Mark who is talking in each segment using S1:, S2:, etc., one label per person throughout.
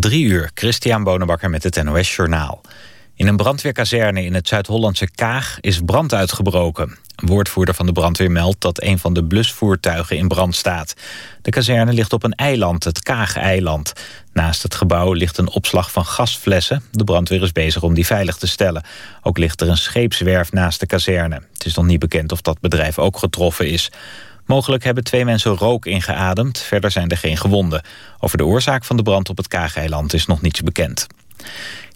S1: Drie uur, Christian Bonenbakker met het NOS Journaal. In een brandweerkazerne in het Zuid-Hollandse Kaag is brand uitgebroken. Een woordvoerder van de brandweer meldt dat een van de blusvoertuigen in brand staat. De kazerne ligt op een eiland, het Kaag-eiland. Naast het gebouw ligt een opslag van gasflessen. De brandweer is bezig om die veilig te stellen. Ook ligt er een scheepswerf naast de kazerne. Het is nog niet bekend of dat bedrijf ook getroffen is. Mogelijk hebben twee mensen rook ingeademd. Verder zijn er geen gewonden. Over de oorzaak van de brand op het Kaageiland is nog niets bekend.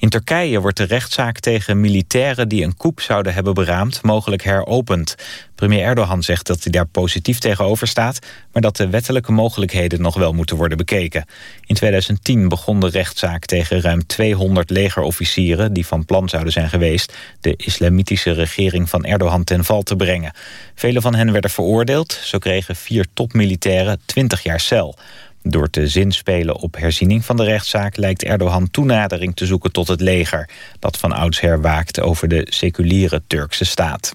S1: In Turkije wordt de rechtszaak tegen militairen die een coup zouden hebben beraamd mogelijk heropend. Premier Erdogan zegt dat hij daar positief tegenover staat, maar dat de wettelijke mogelijkheden nog wel moeten worden bekeken. In 2010 begon de rechtszaak tegen ruim 200 legerofficieren die van plan zouden zijn geweest de islamitische regering van Erdogan ten val te brengen. Vele van hen werden veroordeeld, zo kregen vier topmilitairen 20 jaar cel. Door te zinspelen op herziening van de rechtszaak... lijkt Erdogan toenadering te zoeken tot het leger... dat van oudsher waakt over de seculiere Turkse staat.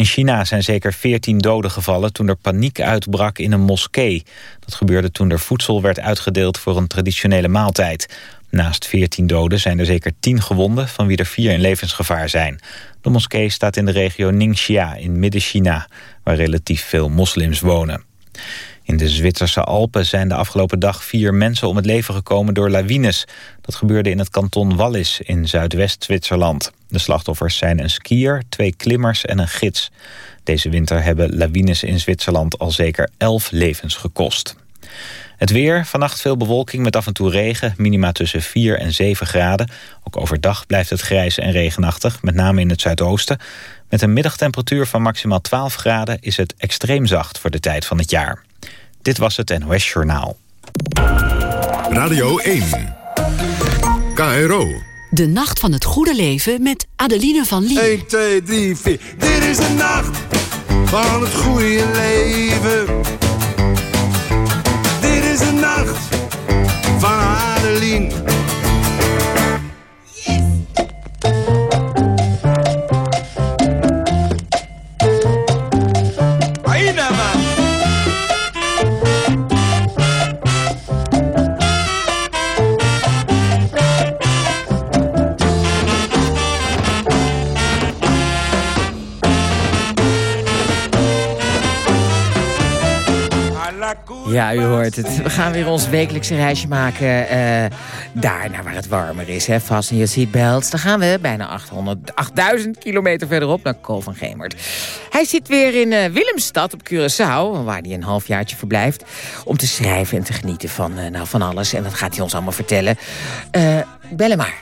S1: In China zijn zeker 14 doden gevallen toen er paniek uitbrak in een moskee. Dat gebeurde toen er voedsel werd uitgedeeld voor een traditionele maaltijd. Naast 14 doden zijn er zeker 10 gewonden, van wie er 4 in levensgevaar zijn. De moskee staat in de regio Ningxia in Midden-China, waar relatief veel moslims wonen. In de Zwitserse Alpen zijn de afgelopen dag vier mensen om het leven gekomen door lawines. Dat gebeurde in het kanton Wallis in Zuidwest-Zwitserland. De slachtoffers zijn een skier, twee klimmers en een gids. Deze winter hebben lawines in Zwitserland al zeker elf levens gekost. Het weer, vannacht veel bewolking met af en toe regen, minima tussen 4 en 7 graden. Ook overdag blijft het grijs en regenachtig, met name in het zuidoosten. Met een middagtemperatuur van maximaal 12 graden is het extreem zacht voor de tijd van het jaar. Dit was het NOS Journaal.
S2: Radio 1. KRO.
S3: De Nacht van het Goede Leven met Adeline van Lie.
S4: 1, 2, 3, 4. Dit is de nacht van het goede leven. Dit is de nacht van Adeline.
S5: Ja, u hoort het. We gaan weer ons wekelijkse reisje maken uh, daar naar waar het warmer is. Hè. Vast in je seatbelts. Dan gaan we bijna 800, 8000 kilometer verderop naar Kool van Gemert. Hij zit weer in uh, Willemstad op Curaçao, waar hij een halfjaartje verblijft... om te schrijven en te genieten van, uh, nou, van alles. En dat gaat hij ons allemaal vertellen. bellen maar.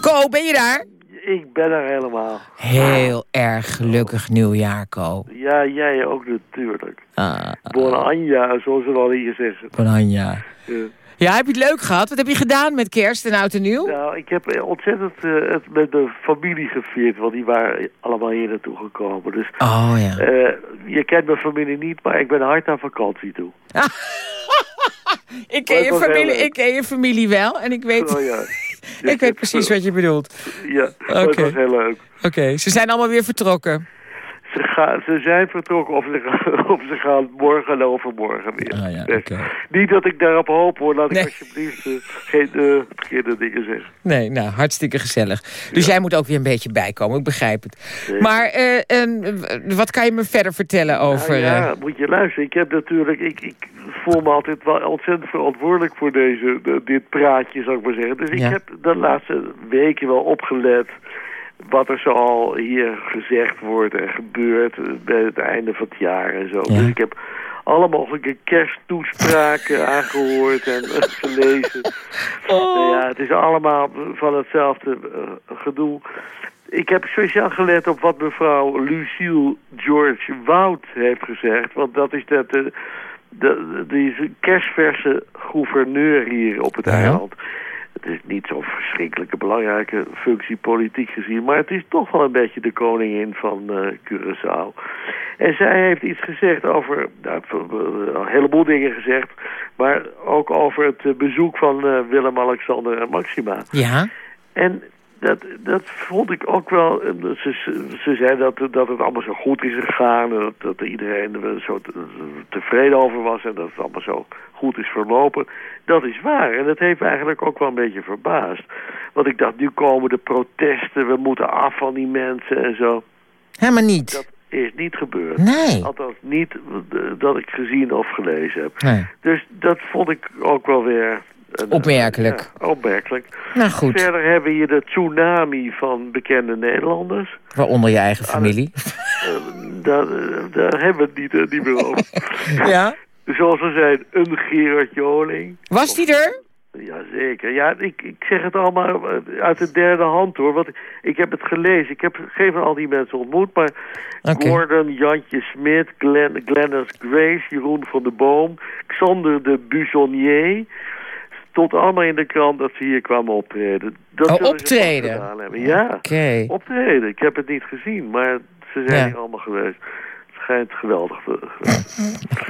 S5: Ko, ben je daar?
S6: Ik ben er helemaal.
S5: Heel erg gelukkig nieuwjaar, Ko.
S6: Ja, jij ook natuurlijk.
S5: Ah,
S6: Bonanja, zoals we al hier zeggen.
S5: Bonanja.
S6: Ja.
S5: Ja, heb je het leuk gehad? Wat heb je gedaan met kerst en oud en nieuw?
S6: Nou, ik heb ontzettend uh, het met de familie gevierd, want die waren allemaal hier naartoe gekomen. Dus,
S5: oh ja.
S6: Uh, je kent mijn familie niet, maar ik ben hard aan vakantie toe.
S5: ik, ken je familie, ik ken je familie wel en ik weet...
S6: Oh, ja.
S5: Ik weet precies wat je bedoelt.
S6: Ja, okay. dat was heel leuk.
S5: Oké, okay. ze zijn allemaal weer vertrokken.
S6: Ze, gaan, ze zijn vertrokken of ze, gaan, of ze gaan morgen en overmorgen weer.
S5: Ah, ja, okay.
S6: Niet dat ik daarop hoop hoor, laat nee. ik alsjeblieft uh, geen uh, verkeerde dingen zeggen.
S5: Nee, nou, hartstikke gezellig. Dus ja. jij moet ook weer een beetje bijkomen, ik begrijp het. Nee. Maar uh, wat kan je me verder vertellen over...
S6: Nou, ja, moet je luisteren. Ik heb natuurlijk... Ik, ik voel me altijd wel ontzettend verantwoordelijk voor deze, de, dit praatje, zou ik maar zeggen. Dus ik heb de laatste weken wel opgelet wat er zoal hier gezegd wordt en gebeurt bij het einde van het jaar en zo.
S5: Ja.
S6: Dus ik heb alle mogelijke kersttoespraken aangehoord en uh, gelezen.
S5: Oh.
S6: Nou ja, het is allemaal van hetzelfde uh, gedoe. Ik heb speciaal gelet op wat mevrouw Lucille George Wout heeft gezegd. Want dat is dat de, de, kerstverse gouverneur hier op het
S5: Ja.
S6: Het is niet zo'n verschrikkelijke belangrijke functie politiek gezien... maar het is toch wel een beetje de koningin van uh, Curaçao. En zij heeft iets gezegd over... Nou, een heleboel dingen gezegd... maar ook over het uh, bezoek van uh, Willem-Alexander en Maxima.
S5: Ja,
S6: En dat, dat vond ik ook wel... Ze, ze zei dat, dat het allemaal zo goed is gegaan... en dat, dat iedereen er zo tevreden over was... en dat het allemaal zo goed is verlopen. Dat is waar. En dat heeft me eigenlijk ook wel een beetje verbaasd. Want ik dacht, nu komen de protesten... we moeten af van die mensen en zo.
S5: Helemaal niet.
S6: Dat is niet gebeurd.
S5: Nee.
S6: Althans, niet dat ik gezien of gelezen heb.
S5: Nee.
S6: Dus dat vond ik ook wel weer
S5: Opmerkelijk.
S6: Ja, opmerkelijk.
S5: Nou goed.
S6: Verder hebben we hier de tsunami van bekende Nederlanders.
S5: Waaronder je eigen familie.
S6: Uh, daar, daar, hebben we het niet, niet meer over.
S5: ja?
S6: Zoals we zijn, een Gerard Joling.
S5: Was die er?
S6: Jazeker. Ja, ik, ik zeg het allemaal uit de derde hand hoor. Want ik heb het gelezen. Ik heb geen van al die mensen ontmoet. Maar okay. Gordon, Jantje Smit, Glenn, Glennis Grace, Jeroen van de Boom, Xander de Buissonnier stond allemaal in de krant dat ze hier kwamen optreden. Dat
S5: oh, optreden?
S6: Ja,
S5: okay.
S6: optreden. Ik heb het niet gezien, maar ze zijn ja. hier allemaal geweest. Het schijnt geweldig te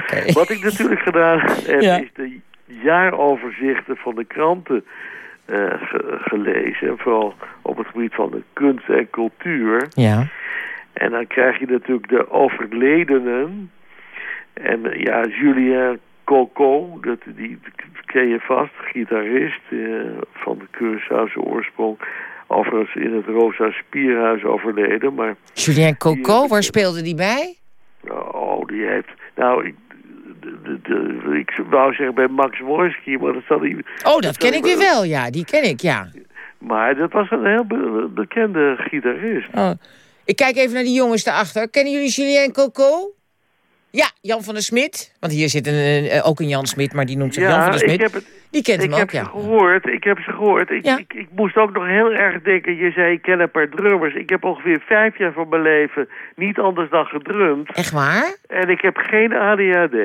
S6: okay. Wat ik natuurlijk gedaan heb, ja. is de jaaroverzichten van de kranten uh, ge gelezen. Vooral op het gebied van de kunst en cultuur.
S5: Ja.
S6: En dan krijg je natuurlijk de overledenen. En ja, Julien Coco, dat, die ken je vast, gitarist uh, van de Curaçaose oorsprong. Overigens in het Rosa Spierhuis overleden. Maar
S5: Julien Coco, waar speelde die bij?
S6: Oh, die heeft... Nou, ik, de, de, ik wou zeggen bij Max Wojski, maar dat zal hij...
S5: Oh, dat ken ik weer wel, ja. Die ken ik, ja.
S6: Maar dat was een heel be bekende gitarist.
S5: Oh. Ik kijk even naar die jongens daarachter. Kennen jullie Julien Coco? Ja, Jan van der Smit. Want hier zit een, ook een Jan Smit, maar die noemt zich
S6: ja,
S5: Jan van der Smit.
S6: Ik heb het,
S5: die kent hem
S6: heb
S5: ook, ja.
S6: Ze gehoord, ik heb ze gehoord. Ik,
S5: Ja.
S6: ik, ik moest ook nog heel erg denken, je zei ik ken een paar drummers. Ik heb ongeveer vijf jaar van mijn leven niet anders dan gedrumd.
S5: Echt waar?
S6: En ik heb geen ADHD.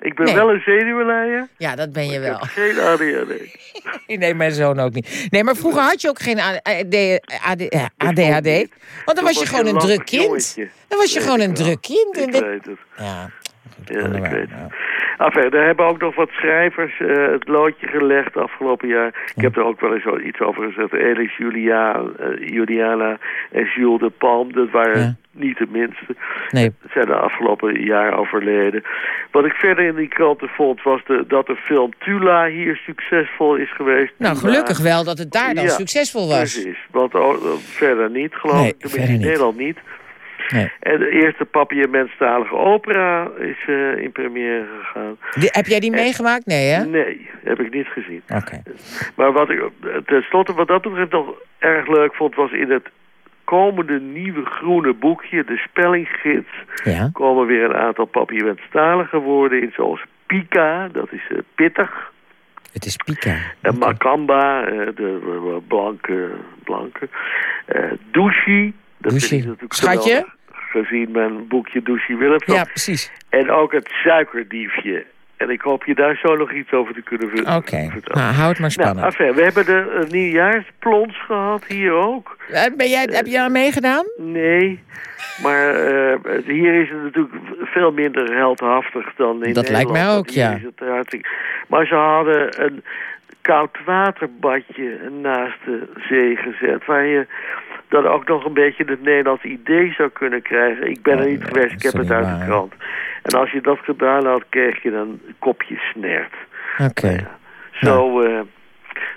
S6: Ik ben
S5: Nee.
S6: wel een zenuwleier,
S5: Ja, dat ben je
S6: ik
S5: wel.
S6: heb geen ADHD.
S5: Nee, mijn zoon ook niet. Nee, maar vroeger had je ook geen AD, AD, ja, ADHD.
S6: niet.
S5: Want dan was je gewoon een druk kind. Dan was je gewoon
S6: ik
S5: een druk kind. En
S6: Ik weet het.
S5: Ja.
S6: Enfin, daar hebben ook nog wat schrijvers eh, het loodje gelegd afgelopen jaar. Ik heb er ook wel eens zo iets over gezet. Elis Julia, eh, Juliana en Jules de Palm, dat waren
S5: Ja.
S6: niet de minste.
S5: Nee,
S6: zijn de afgelopen jaar overleden. Wat ik verder in die kranten vond, was de, dat de film Tula hier succesvol is geweest.
S5: nou
S6: Tula-
S5: gelukkig wel dat het daar dan
S6: Ja,
S5: succesvol was.
S6: Precies, want oh, verder niet, geloof
S5: Nee,
S6: ik. Tenminste,
S5: verder
S6: in. Nederland niet.
S5: Nee.
S6: En de eerste papiamenstalige opera is eh, in première gegaan.
S5: Die- heb jij die meegemaakt? Nee, hè?
S6: Nee, heb ik niet gezien.
S5: Oké.
S6: Maar wat ik tenslotte wat dat betreft nog erg leuk vond... was in het komende nieuwe groene boekje, de spellinggids...
S5: Ja.
S6: komen weer een aantal papiamenstalige woorden in... zoals pika, dat is eh, pittig...
S5: Het is Pika.
S6: En Makamba, eh, de blanke, blanke. eh douchi, dat
S5: Douchi.
S6: vind ik natuurlijk
S5: Schatje?
S6: Gezien mijn boekje Douchi Willemsen.
S5: Ja, precies.
S6: En ook het suikerdiefje. En ik hoop je daar zo nog iets over te kunnen ver-
S5: Oké,
S6: vertellen.
S5: nou, hou het maar
S6: Nou,
S5: spannend.
S6: enfin, we hebben de uh, nieuwjaarsplons gehad hier ook.
S5: Eh, ben jij, heb je aan meegedaan?
S6: Nee, maar eh, hier is het natuurlijk veel minder heldhaftig dan in
S5: Dat lijkt mij
S6: Nederland.
S5: ook, ja.
S6: is het hartstikke- Maar ze hadden een koud waterbadje naast de zee gezet... waar je dan ook nog een beetje het Nederlands idee zou kunnen krijgen. Ik ben er niet geweest, ik heb het uit de krant. En als je dat gedaan had, kreeg je dan een kopje snert.
S5: Oké.
S6: Ja. Zo, eh,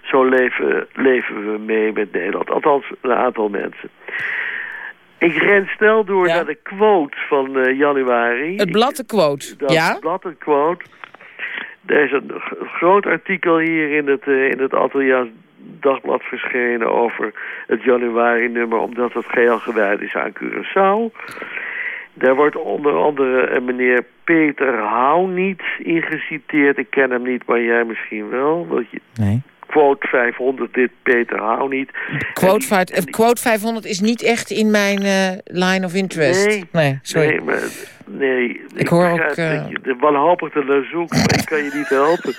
S6: zo leven, leven we mee met Nederland. Althans, een aantal mensen. Ik ren snel door
S5: Ja.
S6: naar de quote van eh, januari.
S5: Het blad de quote.
S6: Dat
S5: Ja?
S6: blad, een quote. Er is een groot artikel hier in het, eh, in het Atelier Dagblad verschenen over het januari-nummer... omdat het geheel gewijd is aan Curaçao. Daar wordt onder andere een meneer Peter Houniet in geciteerd. Ik ken hem niet, maar jij misschien wel. Want je,
S5: Nee.
S6: quote 500, dit Peter Houniet.
S5: Quote, eh, quote 500 is niet echt in mijn eh, line of interest.
S6: Nee.
S5: sorry.
S6: Nee, maar, nee.
S5: Ik hoor
S6: begrijp
S5: ook,
S6: dat je wanhopig te naar zoekt, maar ik kan je niet helpen.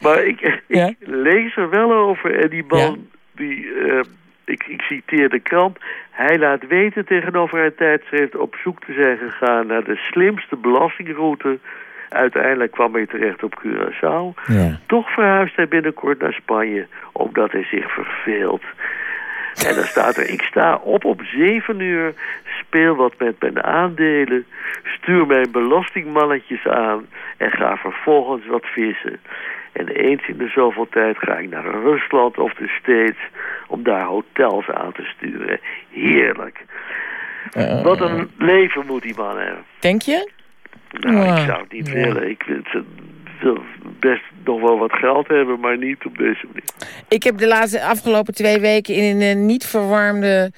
S6: Maar ik, ik lees er wel over en die man,
S5: Ja?
S6: die, eh, ik, ik citeer de krant... Hij laat weten tegenover het tijdschrift op zoek te zijn gegaan naar de slimste belastingroute. Uiteindelijk kwam hij terecht op Curaçao.
S5: Ja.
S6: Toch verhuist hij binnenkort naar Spanje, omdat hij zich verveelt. En dan staat er, ik sta op om zeven uur, speel wat met mijn aandelen, stuur mijn belastingmannetjes aan en ga vervolgens wat vissen. En eens in de zoveel tijd ga ik naar Rusland of de States om daar hotels aan te sturen. Heerlijk. Wat een leven moet die man hebben.
S5: Denk je?
S6: Nou, ik zou het niet
S5: Ja.
S6: willen. Ik vind ze wil best nog wel wat geld hebben, maar niet op deze manier.
S5: Ik heb de laatste afgelopen twee weken in een eh, niet verwarmde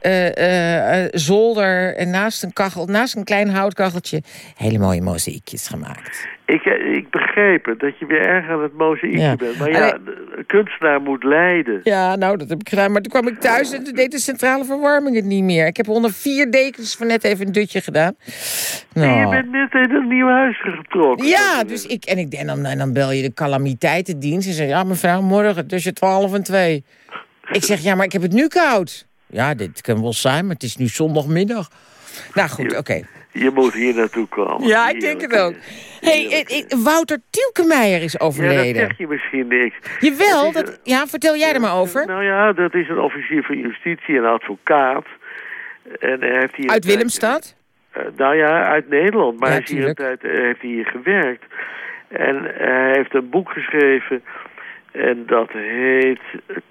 S5: eh, eh, eh, zolder... en naast een, kachel, naast een klein houtkacheltje hele mooie mozaïekjes gemaakt.
S6: Ik, ik begreep het, dat je weer erg aan het mozaïekje
S5: Ja.
S6: bent. Maar ja, de kunstenaar moet lijden.
S5: Ja, nou, dat heb ik gedaan. Maar toen kwam ik thuis en toen deed de centrale verwarming het niet meer. Ik heb onder vier dekens van net even een dutje gedaan.
S6: En je
S5: Nou.
S6: bent net in een nieuw huis getrokken.
S5: Ja, dus ik, en, ik, en, dan, en dan bel je de calamiteitendienst en zeg ja mevrouw, morgen tussen 12 en 2. Ik zeg, ja, maar ik heb het nu koud. Ja, dit kan wel zijn, maar het is nu zondagmiddag. Nou goed, oké.
S6: Je moet hier naartoe komen.
S5: Ja, ik denk het ook. hey, eh, eh, Wouter Tielkemeijer is
S6: Ja, dat
S5: overleden.
S6: zeg je misschien niks.
S5: Jawel, dat, ja, vertel jij er maar over.
S6: Nou ja, dat is een officier van justitie en advocaat. En hij heeft hier
S5: Uit Willemstad?
S6: Eh, nou ja, uit Nederland. Maar
S5: Ja,
S6: hij is hier een
S5: tuurlijk.
S6: tijd, eh, heeft hij hier gewerkt. En eh, hij heeft een boek geschreven. En dat heet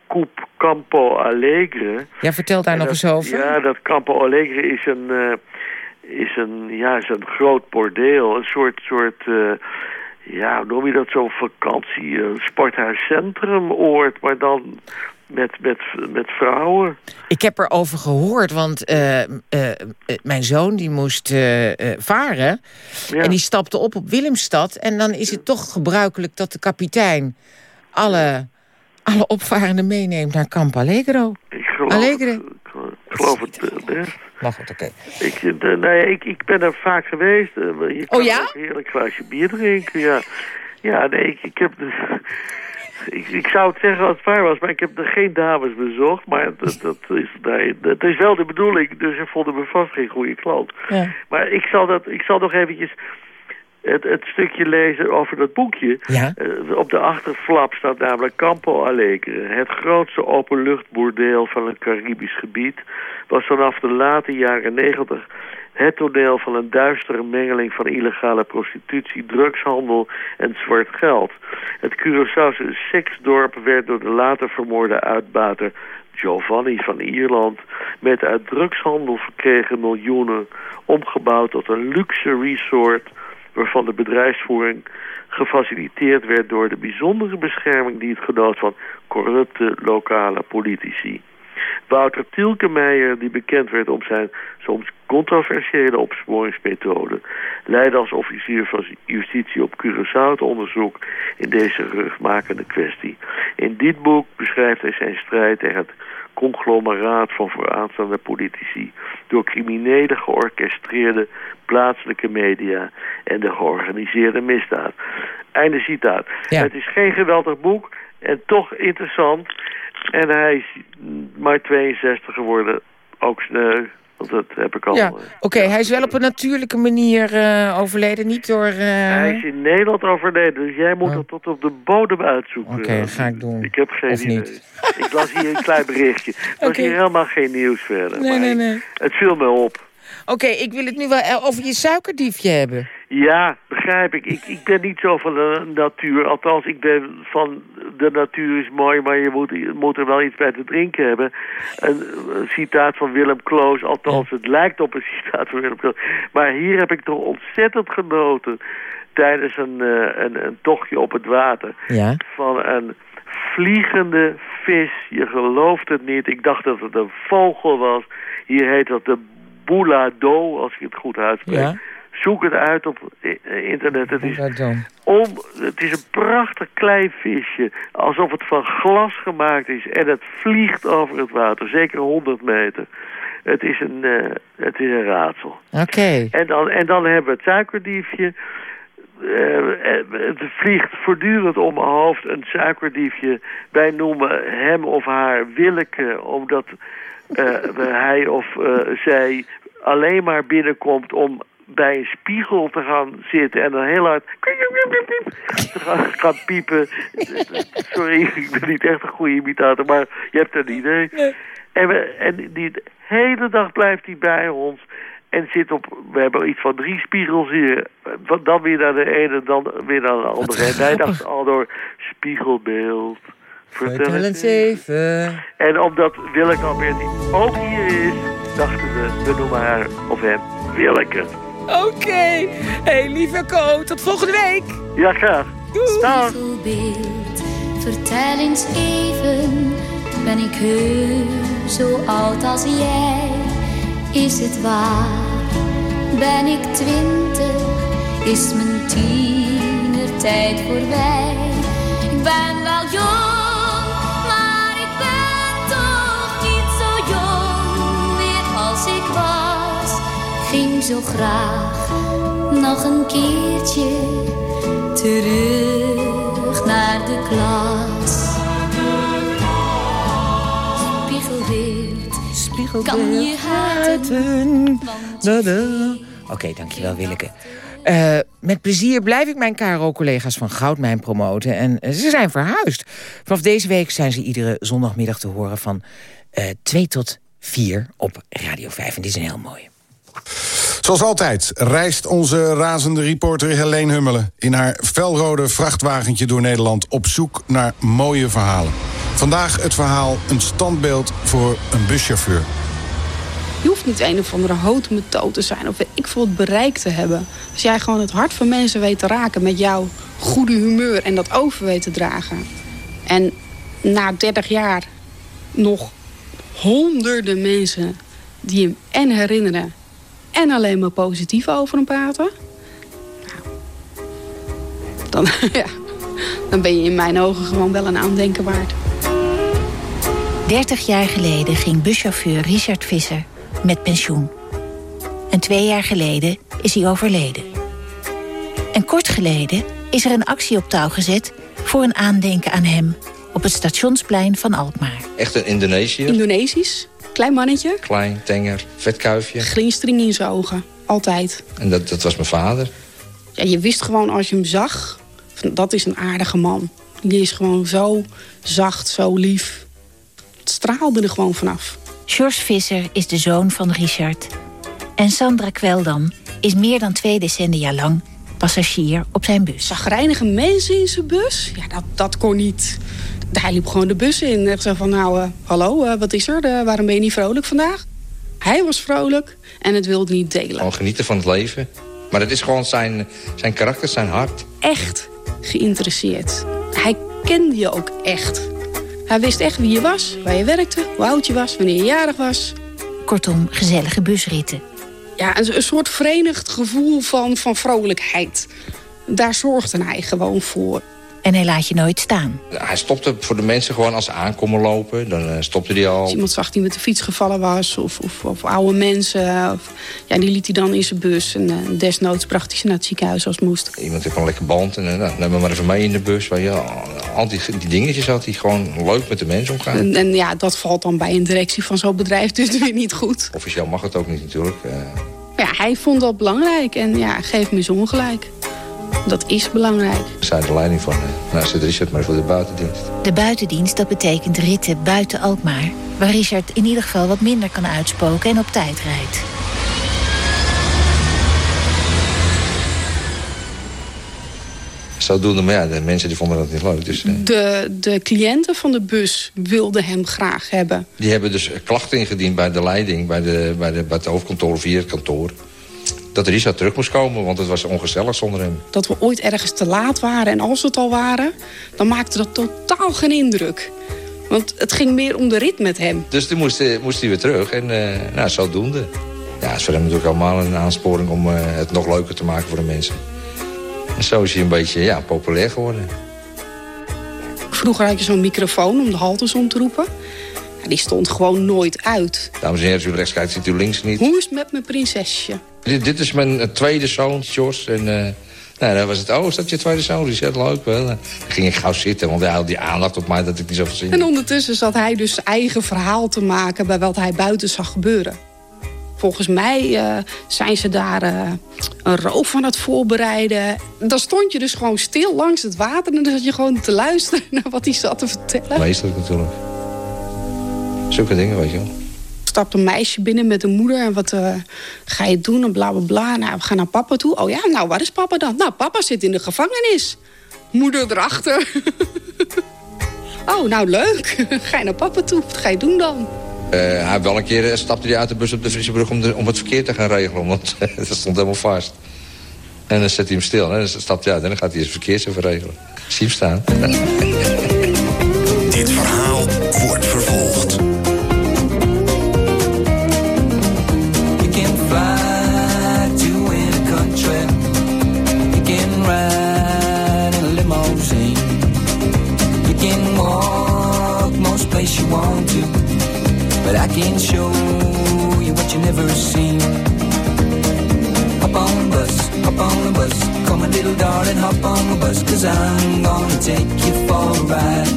S6: Coop Campo Alegre.
S5: Ja, vertel daar nog eens over.
S6: Ja, dat Campo Alegre is een, eh, is een, ja, is een groot bordeel. Een soort, soort eh, ja, hoe noem je dat, zo'n vakantie, een sporthuiscentrumoord. Maar dan met, met, met vrouwen.
S5: Ik heb erover gehoord, want eh, mijn zoon die moest varen.
S6: Ja.
S5: En die stapte op op Willemstad. En dan is het toch gebruikelijk dat de kapitein alle, alle opvarenden meeneemt naar Camp Allegro.
S6: Ik geloof
S5: Allegre.
S6: het, ik geloof het eh, best.
S5: Maar goed, oké.
S6: Ik, eh, ja, ik, ik ben er vaak geweest. eh, Je kan
S5: Oh ja?
S6: ook een heerlijk glaasje bier drinken, ja. Ja, nee, ik, ik heb... dus- ik, ik zou het zeggen als het waar was, maar ik heb er geen dames bezocht. Maar dat, dat, is, nee, dat is wel de bedoeling, dus ze vonden me vast geen goede klant.
S5: Ja.
S6: Maar ik zal, dat, ik zal nog eventjes het, het stukje lezen over dat boekje.
S5: Ja.
S6: Eh, op de achterflap staat namelijk Campo Alegre. Het grootste openluchtbordeel van het Caribisch gebied... was vanaf de late jaren negentig het toneel van een duistere mengeling van illegale prostitutie, drugshandel en zwart geld. Het Curaçaose seksdorp werd door de later vermoorde uitbater Giovanni van Ierland met uit drugshandel verkregen miljoenen omgebouwd tot een luxe resort waarvan de bedrijfsvoering gefaciliteerd werd door de bijzondere bescherming die het genoot van corrupte lokale politici. Wouter Tielkemeijer, die bekend werd om zijn soms controversiële opsporingsmethode, leidde als officier van justitie op Curaçao het onderzoek in deze rugmakende kwestie. In dit boek beschrijft hij zijn strijd tegen het conglomeraat van vooraanstaande politici, door criminelen georchestreerde plaatselijke media en de georganiseerde misdaad. Einde citaat.
S5: Ja.
S6: Het is geen geweldig boek en toch interessant. En hij is maar 62 geworden, ook sneu. Want dat heb ik al...
S5: Ja,
S6: eh,
S5: oké. Hij is wel op een natuurlijke manier eh, overleden, niet door... eh,
S6: Hij is in Nederland overleden, dus jij moet
S5: Oh.
S6: het tot op de bodem uitzoeken.
S5: Oké, ga ik doen.
S6: Ik heb geen
S5: Of
S6: idee.
S5: niet?
S6: Ik las hier een klein berichtje. Het was hier helemaal geen nieuws verder.
S5: Nee, nee, nee.
S6: Het viel me op.
S5: Oké, ik wil het nu wel eh, over je suikerdiefje hebben.
S6: Ja, begrijp ik. ik. Ik ben niet zo van de natuur. Althans, ik ben van de natuur is mooi, maar je moet, moet er wel iets bij te drinken hebben. Een, een citaat van Willem Kloos. Althans, het lijkt op een citaat van Willem Kloos. Maar hier heb ik toch ontzettend genoten tijdens een, eh, een, een tochtje op het water.
S5: Ja.
S6: Van een vliegende vis. Je gelooft het niet. Ik dacht dat het een vogel was. Hier heet dat de boulado, als ik het goed uitspreek.
S5: Ja.
S6: Zoek het uit op i- internet. Het is, om, het is een prachtig klein visje. Alsof het van glas gemaakt is. En het vliegt over het water. Zeker 100 meter. Het is een, eh, het is een raadsel.
S5: Oké.
S6: En dan, en dan hebben we het suikerdiefje. Eh, eh, het vliegt voortdurend om mijn hoofd een suikerdiefje. Wij noemen hem of haar Willeke, omdat eh, hij of eh, zij alleen maar binnenkomt om bij een spiegel te gaan zitten en dan heel hard te gaan, gaan piepen. Sorry, ik ben niet echt een goede imitator, maar je hebt een idee. En, we, en die hele dag blijft hij bij ons. En zit op, we hebben iets van drie spiegels hier. Dan weer naar de ene, dan weer naar de andere. En hij dacht al door spiegelbeeld.
S5: Vertel eens even.
S6: En omdat Willeke Alberti ook hier is, dachten we, we noemen haar of hem Willeke.
S5: Oké. Hey, lieve Ko, tot volgende week.
S6: Ja, graag.
S5: Doei.
S7: Spiegelbeeld, vertel eens even, ben ik heus zo oud als jij? Is het waar? Ben ik twintig? Is mijn tienertijd voorbij? Ik ben wel jong, ik was. Ging zo graag nog een keertje terug naar de klas. Spiegelbeeld,
S5: Spiegelbeeld.
S7: kan je haten?
S5: Oké, dankjewel Willeke. Uh, met plezier blijf ik mijn KRO-collega's van Goudmijn promoten. En uh, ze zijn verhuisd. Vanaf deze week zijn ze iedere zondagmiddag te horen van uh, 2 tot 4 op Radio 5. En die zijn heel mooi.
S8: Zoals altijd reist onze razende reporter Helene Hummelen... in haar felrode vrachtwagentje door Nederland op zoek naar mooie verhalen. Vandaag het verhaal Een standbeeld voor een buschauffeur.
S9: Je hoeft niet een of andere houtmethode te zijn of weet ik veel het bereik te hebben. Als jij gewoon het hart van mensen weet te raken met jouw goede humeur en dat over weet te dragen. En na 30 jaar nog honderden mensen die hem en herinneren en alleen maar positief over hem praten. Nou, dan, ja, dan ben je in mijn ogen gewoon wel een aandenken waard.
S10: 30 jaar geleden ging buschauffeur Richard Visser met pensioen. En twee jaar geleden is hij overleden. En kort geleden is er een actie op touw gezet... voor een aandenken aan hem op het stationsplein van Alkmaar.
S11: Echt een Indonesiër?
S9: Indonesisch. Klein mannetje.
S11: Klein, tenger, vetkuifje.
S9: Glinstering in zijn ogen. Altijd.
S11: En dat, dat was mijn vader?
S9: Ja, je wist gewoon als je hem zag... dat is een aardige man. Die is gewoon zo zacht, zo lief. Het straalde er gewoon vanaf.
S10: George Visser is de zoon van Richard. En Sandra Kweldam is meer dan twee decennia lang passagier op zijn bus.
S9: Zagrijnige mensen in zijn bus? Ja, dat, dat kon niet. Hij liep gewoon de bus in. En zo van, nou, uh, hallo, uh, wat is er? Uh, waarom ben je niet vrolijk vandaag? Hij was vrolijk en het wilde niet delen.
S11: Gewoon genieten van het leven. Maar het is gewoon zijn, zijn karakter, zijn hart.
S9: Echt geïnteresseerd. Hij kende je ook echt. Hij wist echt wie je was, waar je werkte, hoe oud je was, wanneer je jarig was.
S10: Kortom, gezellige busritten.
S9: Ja, een, een soort verenigd gevoel van, van vrolijkheid. Daar zorgde hij gewoon voor.
S10: En hij laat je nooit staan.
S11: Hij stopte voor de mensen gewoon als ze aankomen lopen. Dan uh, stopte hij al.
S9: Als iemand zag die met de fiets gevallen was. Of, of, of oude mensen. Of, ja, die liet hij dan in zijn bus. En uh, desnoods bracht hij ze naar het ziekenhuis als het moest.
S11: Iemand heeft een lekker band. En uh, neem me maar even mee in de bus. Waar je, al die, die dingetjes had hij gewoon leuk met de mensen omgaan.
S9: En, en, ja, dat valt dan bij een directie van zo'n bedrijf dus weer niet goed.
S11: Officieel mag het ook niet natuurlijk.
S9: Ja, hij vond dat belangrijk. En ja, geef me zo ongelijk. Dat is belangrijk.
S11: Zij de leiding van, nou zit Richard maar voor de buitendienst.
S10: De buitendienst, dat betekent ritten buiten Alkmaar. Waar Richard in ieder geval wat minder kan uitspoken en op tijd rijdt.
S11: Zodoende, maar ja, de mensen die vonden dat niet leuk. Dus,
S9: de, de cliënten van de bus wilden hem graag hebben.
S11: Die hebben dus klachten ingediend bij de leiding, bij, de, bij, de, bij het hoofdkantoor of via het kantoor dat Richard terug moest komen, want het was ongezellig zonder hem.
S9: Dat we ooit ergens te laat waren en als we het al waren... dan maakte dat totaal geen indruk. Want het ging meer om de rit met hem.
S11: Dus toen moest, moest hij weer terug en uh, nou, zodoende. Ja, het is voor hem natuurlijk allemaal een aansporing om uh, het nog leuker te maken voor de mensen. En zo is hij een beetje ja, populair geworden.
S9: Vroeger had je zo'n microfoon om de haltes om te roepen. Die stond gewoon nooit uit.
S11: Dames en heren, als u rechts kijkt, ziet u links niet.
S9: Hoe is het met mijn prinsesje?
S11: Dit, dit is mijn tweede zoon, Jos. En uh, nou, dan was het, oh, is dat je tweede zoon? Die zei, leuk wel. Dan ging ik gauw zitten, want hij had die aandacht op mij dat ik niet zo zien.
S9: En ondertussen zat hij dus zijn eigen verhaal te maken... bij wat hij buiten zag gebeuren. Volgens mij eh, zijn ze daar uh, een roof van het voorbereiden. Dan stond je dus gewoon stil langs het water... en dan zat je gewoon te luisteren naar wat hij zat te vertellen.
S11: Meestal natuurlijk. Zulke dingen, weet je wel.
S9: stapt een meisje binnen met een moeder en wat uh, ga je doen en bla bla bla. Nou, we gaan naar papa toe. Oh ja, nou, waar is papa dan? Nou, papa zit in de gevangenis. Moeder erachter. oh, nou leuk. ga je naar papa toe? Wat ga je doen dan?
S11: Uh, hij wel een keer stapte hij uit de bus op de Friesebrug om, de, om het verkeer te gaan regelen. Want dat stond helemaal vast. En dan zet hij hem stil. En dan stapt hij uit en dan gaat hij het verkeer even regelen. Zie hem staan.
S2: Dit verhaal wordt
S12: place you want to. But I can show you what you never seen. Hop on the bus, hop on the bus. Come on, little darling, hop on the bus. Cause I'm gonna take you for a ride.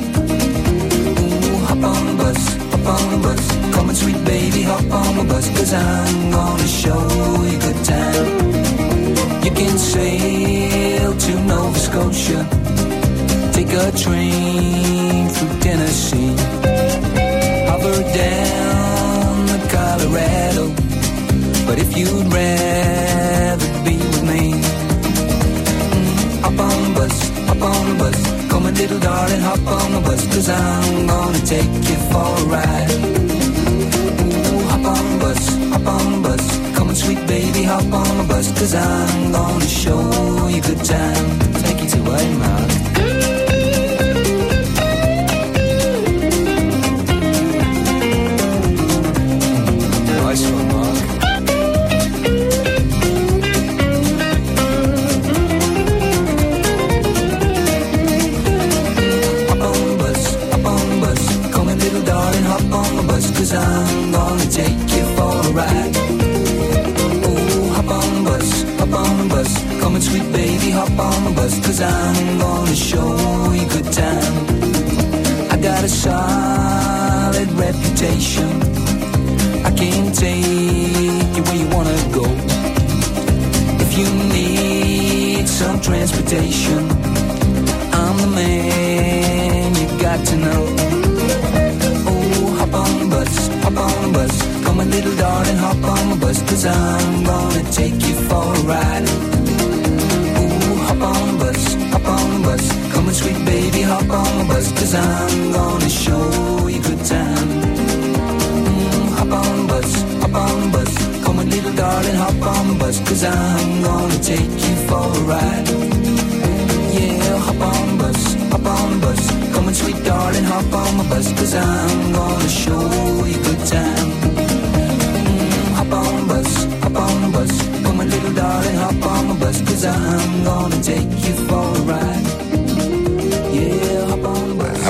S12: Ooh, hop on the bus, hop on the bus. Come on, sweet baby, hop on the bus. Cause I'm gonna show you good time. You can sail to Nova Scotia. Take a train through Tennessee. Hover down the Colorado. But if you'd rather be with me, hop on the bus, hop on the bus. Come on, little darling, hop on the bus. Cause I'm gonna take you for a ride. Ooh, hop on the bus, hop on the bus. Come on, sweet baby, hop on the bus. Cause I'm gonna show you good time. Take you to Waymark. Nice Cause I'm gonna show you a good time. I got a solid reputation. I can take you where you wanna go. If you need some transportation, I'm the man you got to know. Oh, hop on the bus, hop on the bus. Come on, little darling, hop on the bus. Cause I'm gonna take you for a ride. Hop on the bus. Cause I'm gonna show you good time. Mm, hop on the bus, hop on the bus. Come on, little darling, hop on the bus. Cause I'm gonna take you for a ride. Yeah, hop on the bus, hop on the bus. Come on, sweet darling, hop on the bus. Cause I'm gonna show you good time. Mm, hop on the bus, hop on the bus. Come on, little darling, hop on the bus. Cause I'm gonna take you for a ride.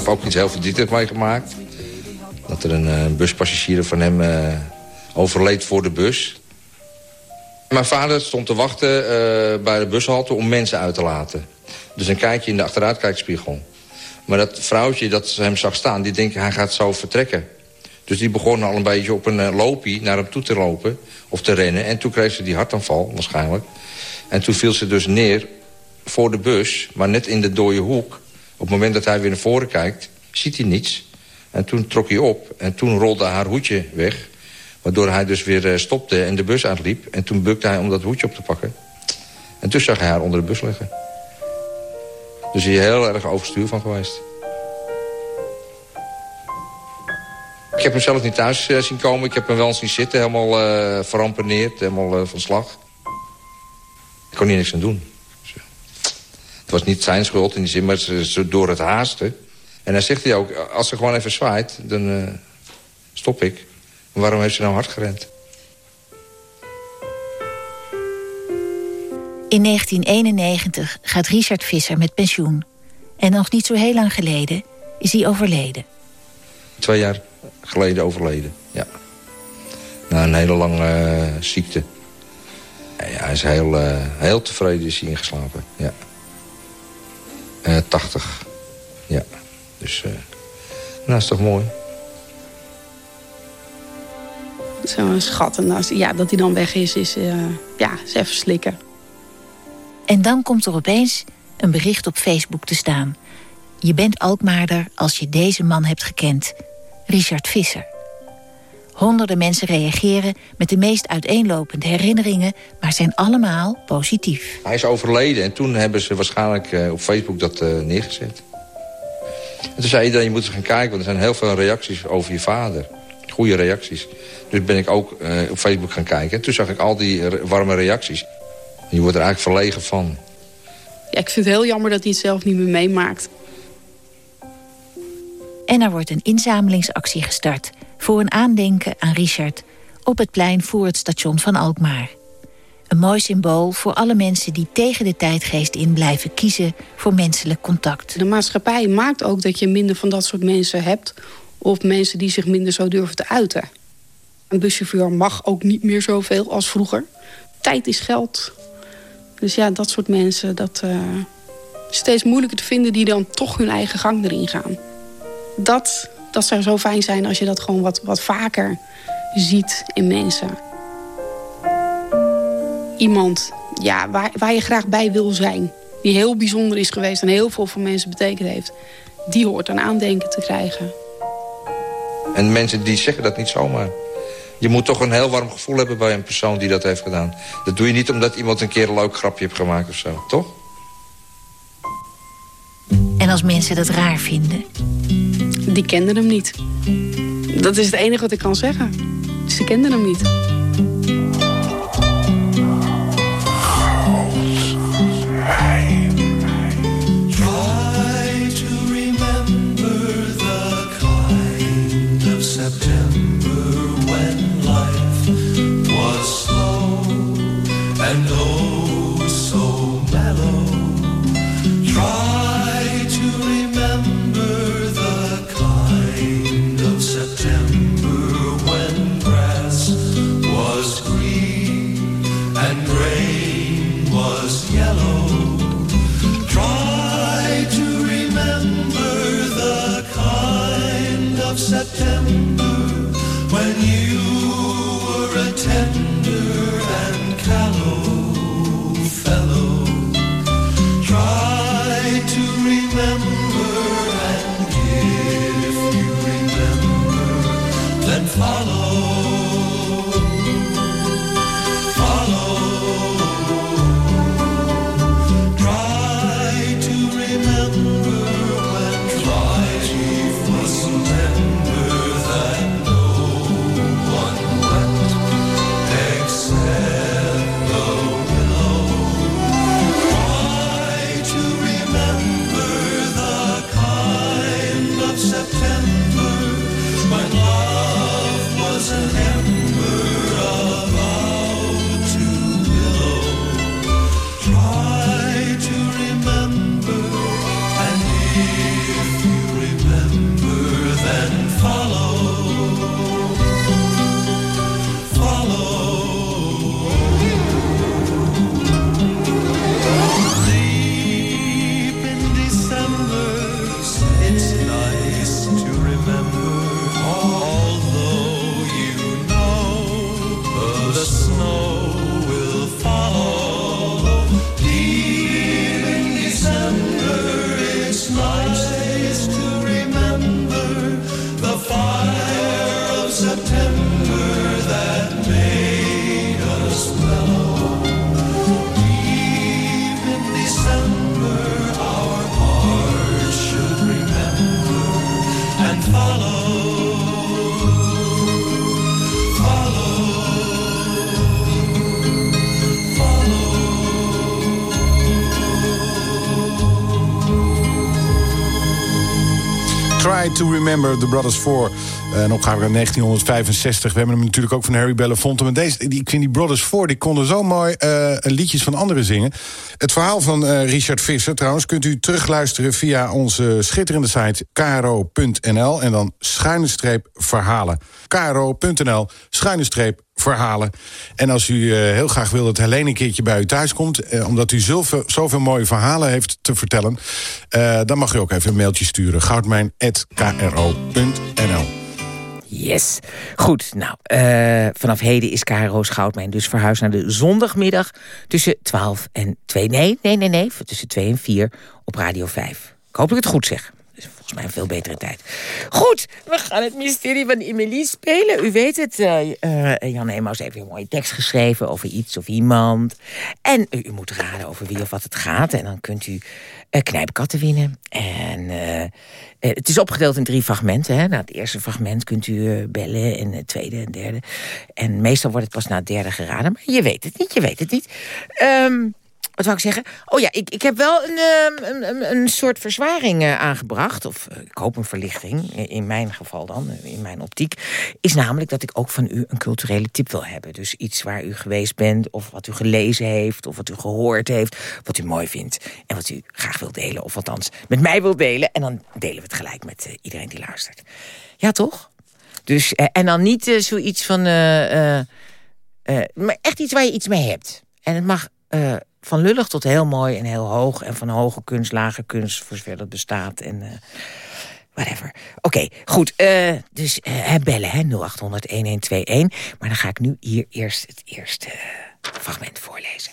S11: Heeft ook iets heel verdrietigs meegemaakt. Dat er een eh, buspassagier van hem eh, overleed voor de bus. Mijn vader stond te wachten eh, bij de bushalte om mensen uit te laten. Dus een kijkje in de achteruitkijkspiegel. Maar dat vrouwtje dat hem zag staan, die denkt hij gaat zo vertrekken. Dus die begon al een beetje op een loopie naar hem toe te lopen of te rennen. En toen kreeg ze die hartaanval waarschijnlijk. En toen viel ze dus neer voor de bus, maar net in de dode hoek. Op het moment dat hij weer naar voren kijkt, ziet hij niets. En toen trok hij op en toen rolde haar hoedje weg. Waardoor hij dus weer uh, stopte en de bus uitliep. En toen bukte hij om dat hoedje op te pakken. En toen zag hij haar onder de bus liggen. Dus hij heel erg overstuur van geweest. Ik heb hem zelf niet thuis uh, zien komen. Ik heb hem wel zien zitten, helemaal uh, verrampeneerd, helemaal van slag. Ik kon hier niks aan doen. Het was niet zijn schuld in die zin, maar ze, door het haasten. En dan zegt hij ook, als ze gewoon even zwaait, dan stop ik. Waarom heeft ze nou hard gerend?
S10: In 1991 gaat Richard Visser met pensioen. En nog niet zo heel lang geleden is hij overleden.
S11: Twee jaar geleden overleden, ja. Na een hele lange uh, ziekte. Ja, hij is heel, uh, heel tevreden is hij ingeslapen, ja. Uh, 80, ja. Dus, nou, is toch mooi.
S4: Zo'n schat. En als, ja, dat hij dan weg is, is, uh, ja, is even slikken.
S10: En dan komt er opeens een bericht op Facebook te staan. Je bent Alkmaarder als je deze man hebt gekend. Richard Visser. Honderden mensen reageren met de meest uiteenlopende herinneringen... maar zijn allemaal positief.
S11: Hij is overleden en toen hebben ze waarschijnlijk uh, op Facebook dat uh, neergezet. En toen zei iedereen, je moet eens gaan kijken... want er zijn heel veel reacties over je vader. Goede reacties. Dus ben ik ook uh, op Facebook gaan kijken. En toen zag ik al die warme reacties. En je wordt er eigenlijk verlegen van.
S4: Ja, ik vind het heel jammer dat hij het zelf niet meer meemaakt.
S10: En er wordt een inzamelingsactie gestart... voor een aandenken aan Richard... op het plein voor het station van Alkmaar. Een mooi symbool voor alle mensen die tegen de tijdgeest in blijven kiezen voor menselijk contact.
S4: De maatschappij maakt ook dat je minder van dat soort mensen hebt... of mensen die zich minder zo durven te uiten. Een buschauffeur mag ook niet meer zoveel als vroeger. Tijd is geld. Dus ja, dat soort mensen, dat is steeds moeilijker te vinden... die dan toch hun eigen gang erin gaan. Dat, dat zou zo fijn zijn als je dat gewoon wat, wat vaker ziet in mensen. Iemand ja, waar, waar je graag bij wil zijn. Die heel bijzonder is geweest en heel veel voor mensen betekend heeft. Die hoort aan aandenken te krijgen.
S11: En mensen die zeggen dat niet zomaar. Je moet toch een heel warm gevoel hebben bij een persoon die dat heeft gedaan. Dat doe je niet omdat iemand een keer een leuk grapje heeft gemaakt of zo, toch?
S10: En als mensen dat raar vinden?
S4: Die kenden hem niet. Dat is het enige wat ik kan zeggen. Ze kenden hem niet.
S8: Remember, The Brothers 4. Een opgave uit 1965. We hebben hem natuurlijk ook van Harry Belafonte. Maar deze, ik vind die Brothers 4, die konden zo mooi uh, liedjes van anderen zingen. Het verhaal van uh, Richard Visser trouwens kunt u terugluisteren... via onze schitterende site kro.nl en dan schuine streep verhalen. kro.nl schuine streep verhalen. En als u heel graag wil dat Helene een keertje bij u thuis komt... Omdat u zoveel, zoveel mooie verhalen heeft te vertellen... Dan mag u ook even een mailtje sturen. goudmijn.kro.nl
S5: Yes. Goed, nou, eh, vanaf heden is KRO Schoutmijn dus verhuisd naar de zondagmiddag tussen 12 en 2. Nee, nee, nee, nee, tussen 2 en 4 op Radio 5. Ik hoop dat ik het goed zeg. Mij een veel betere tijd. Goed, we gaan het mysterie van Emily spelen. U weet het, uh, uh, Jan Emaus heeft een mooie tekst geschreven over iets of iemand. En u moet raden over wie of wat het gaat. En dan kunt u uh, knijpkatten winnen. En het is opgedeeld in drie fragmenten. Hè. Na het eerste fragment kunt u bellen en het tweede en derde. En meestal wordt het pas na het derde geraden. Maar je weet het niet, je weet het niet. Um, wat wou ik zeggen? Oh ja, ik, ik heb wel een, een, een, een soort verzwaring uh, aangebracht. Of uh, ik hoop een verlichting, in mijn geval dan, in mijn optiek. Is namelijk dat ik ook van u een culturele tip wil hebben. Dus iets waar u geweest bent, of wat u gelezen heeft... of wat u gehoord heeft, wat u mooi vindt. En wat u graag wilt delen, of althans met mij wilt delen. En dan delen we het gelijk met iedereen die luistert. Ja, toch? Dus, en dan niet zoiets van... maar echt iets waar je iets mee hebt. En het mag van lullig tot heel mooi en heel hoog. En van hoge kunst, lage kunst, voor zover dat bestaat. En uh, whatever. Oké, goed. Uh, dus bellen, hè, 0800-1121. Maar dan ga ik nu hier eerst het eerste fragment voorlezen.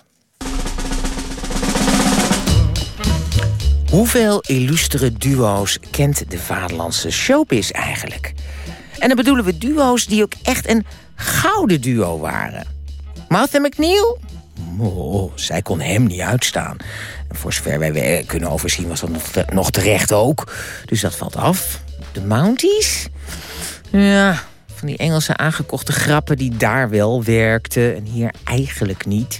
S5: Hoeveel illustere duo's kent de vaderlandse showbiz eigenlijk? En dan bedoelen we duo's die ook echt een gouden duo waren. Martha McNeil, Oh, zij kon hem niet uitstaan. En voor zover wij kunnen overzien was dat nog, terecht ook. Dus dat valt af. De Mounties? Ja, van die Engelse aangekochte grappen die daar wel werkten... en hier eigenlijk niet.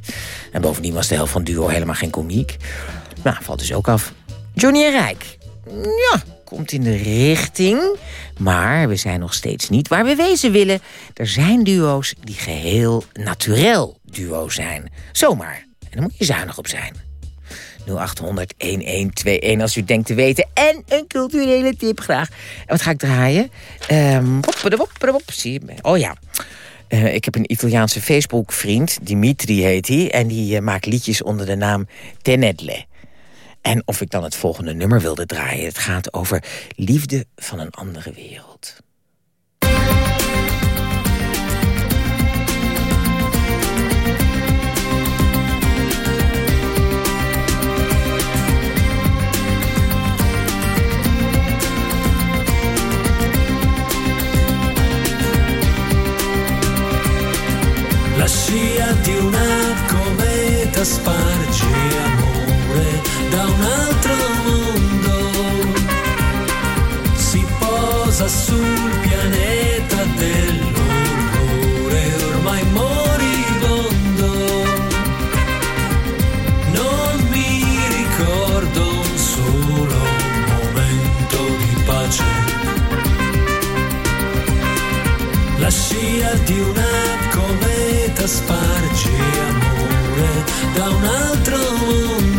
S5: En bovendien was de helft van duo helemaal geen komiek. Nou, valt dus ook af. Johnny en Rijk. Ja, komt in de richting. Maar we zijn nog steeds niet waar we wezen willen. Er zijn duo's die geheel naturel duo zijn. Zomaar. En daar moet je zuinig op zijn. 0800-1121 als u denkt te weten. En een culturele tip graag. En wat ga ik draaien? Um, zie je Oh ja. Uh, ik heb een Italiaanse Facebook-vriend, Dimitri heet hij... en die uh, maakt liedjes onder de naam Tenedle. En of ik dan het volgende nummer wilde draaien... het gaat over liefde van een andere wereld.
S13: La scia di una cometa sparge amore da un altro mondo. Si posa sul pianeta dell'orrore ormai moribondo. Non mi ricordo un solo momento di pace. La scia di una sparge amore da un altro mondo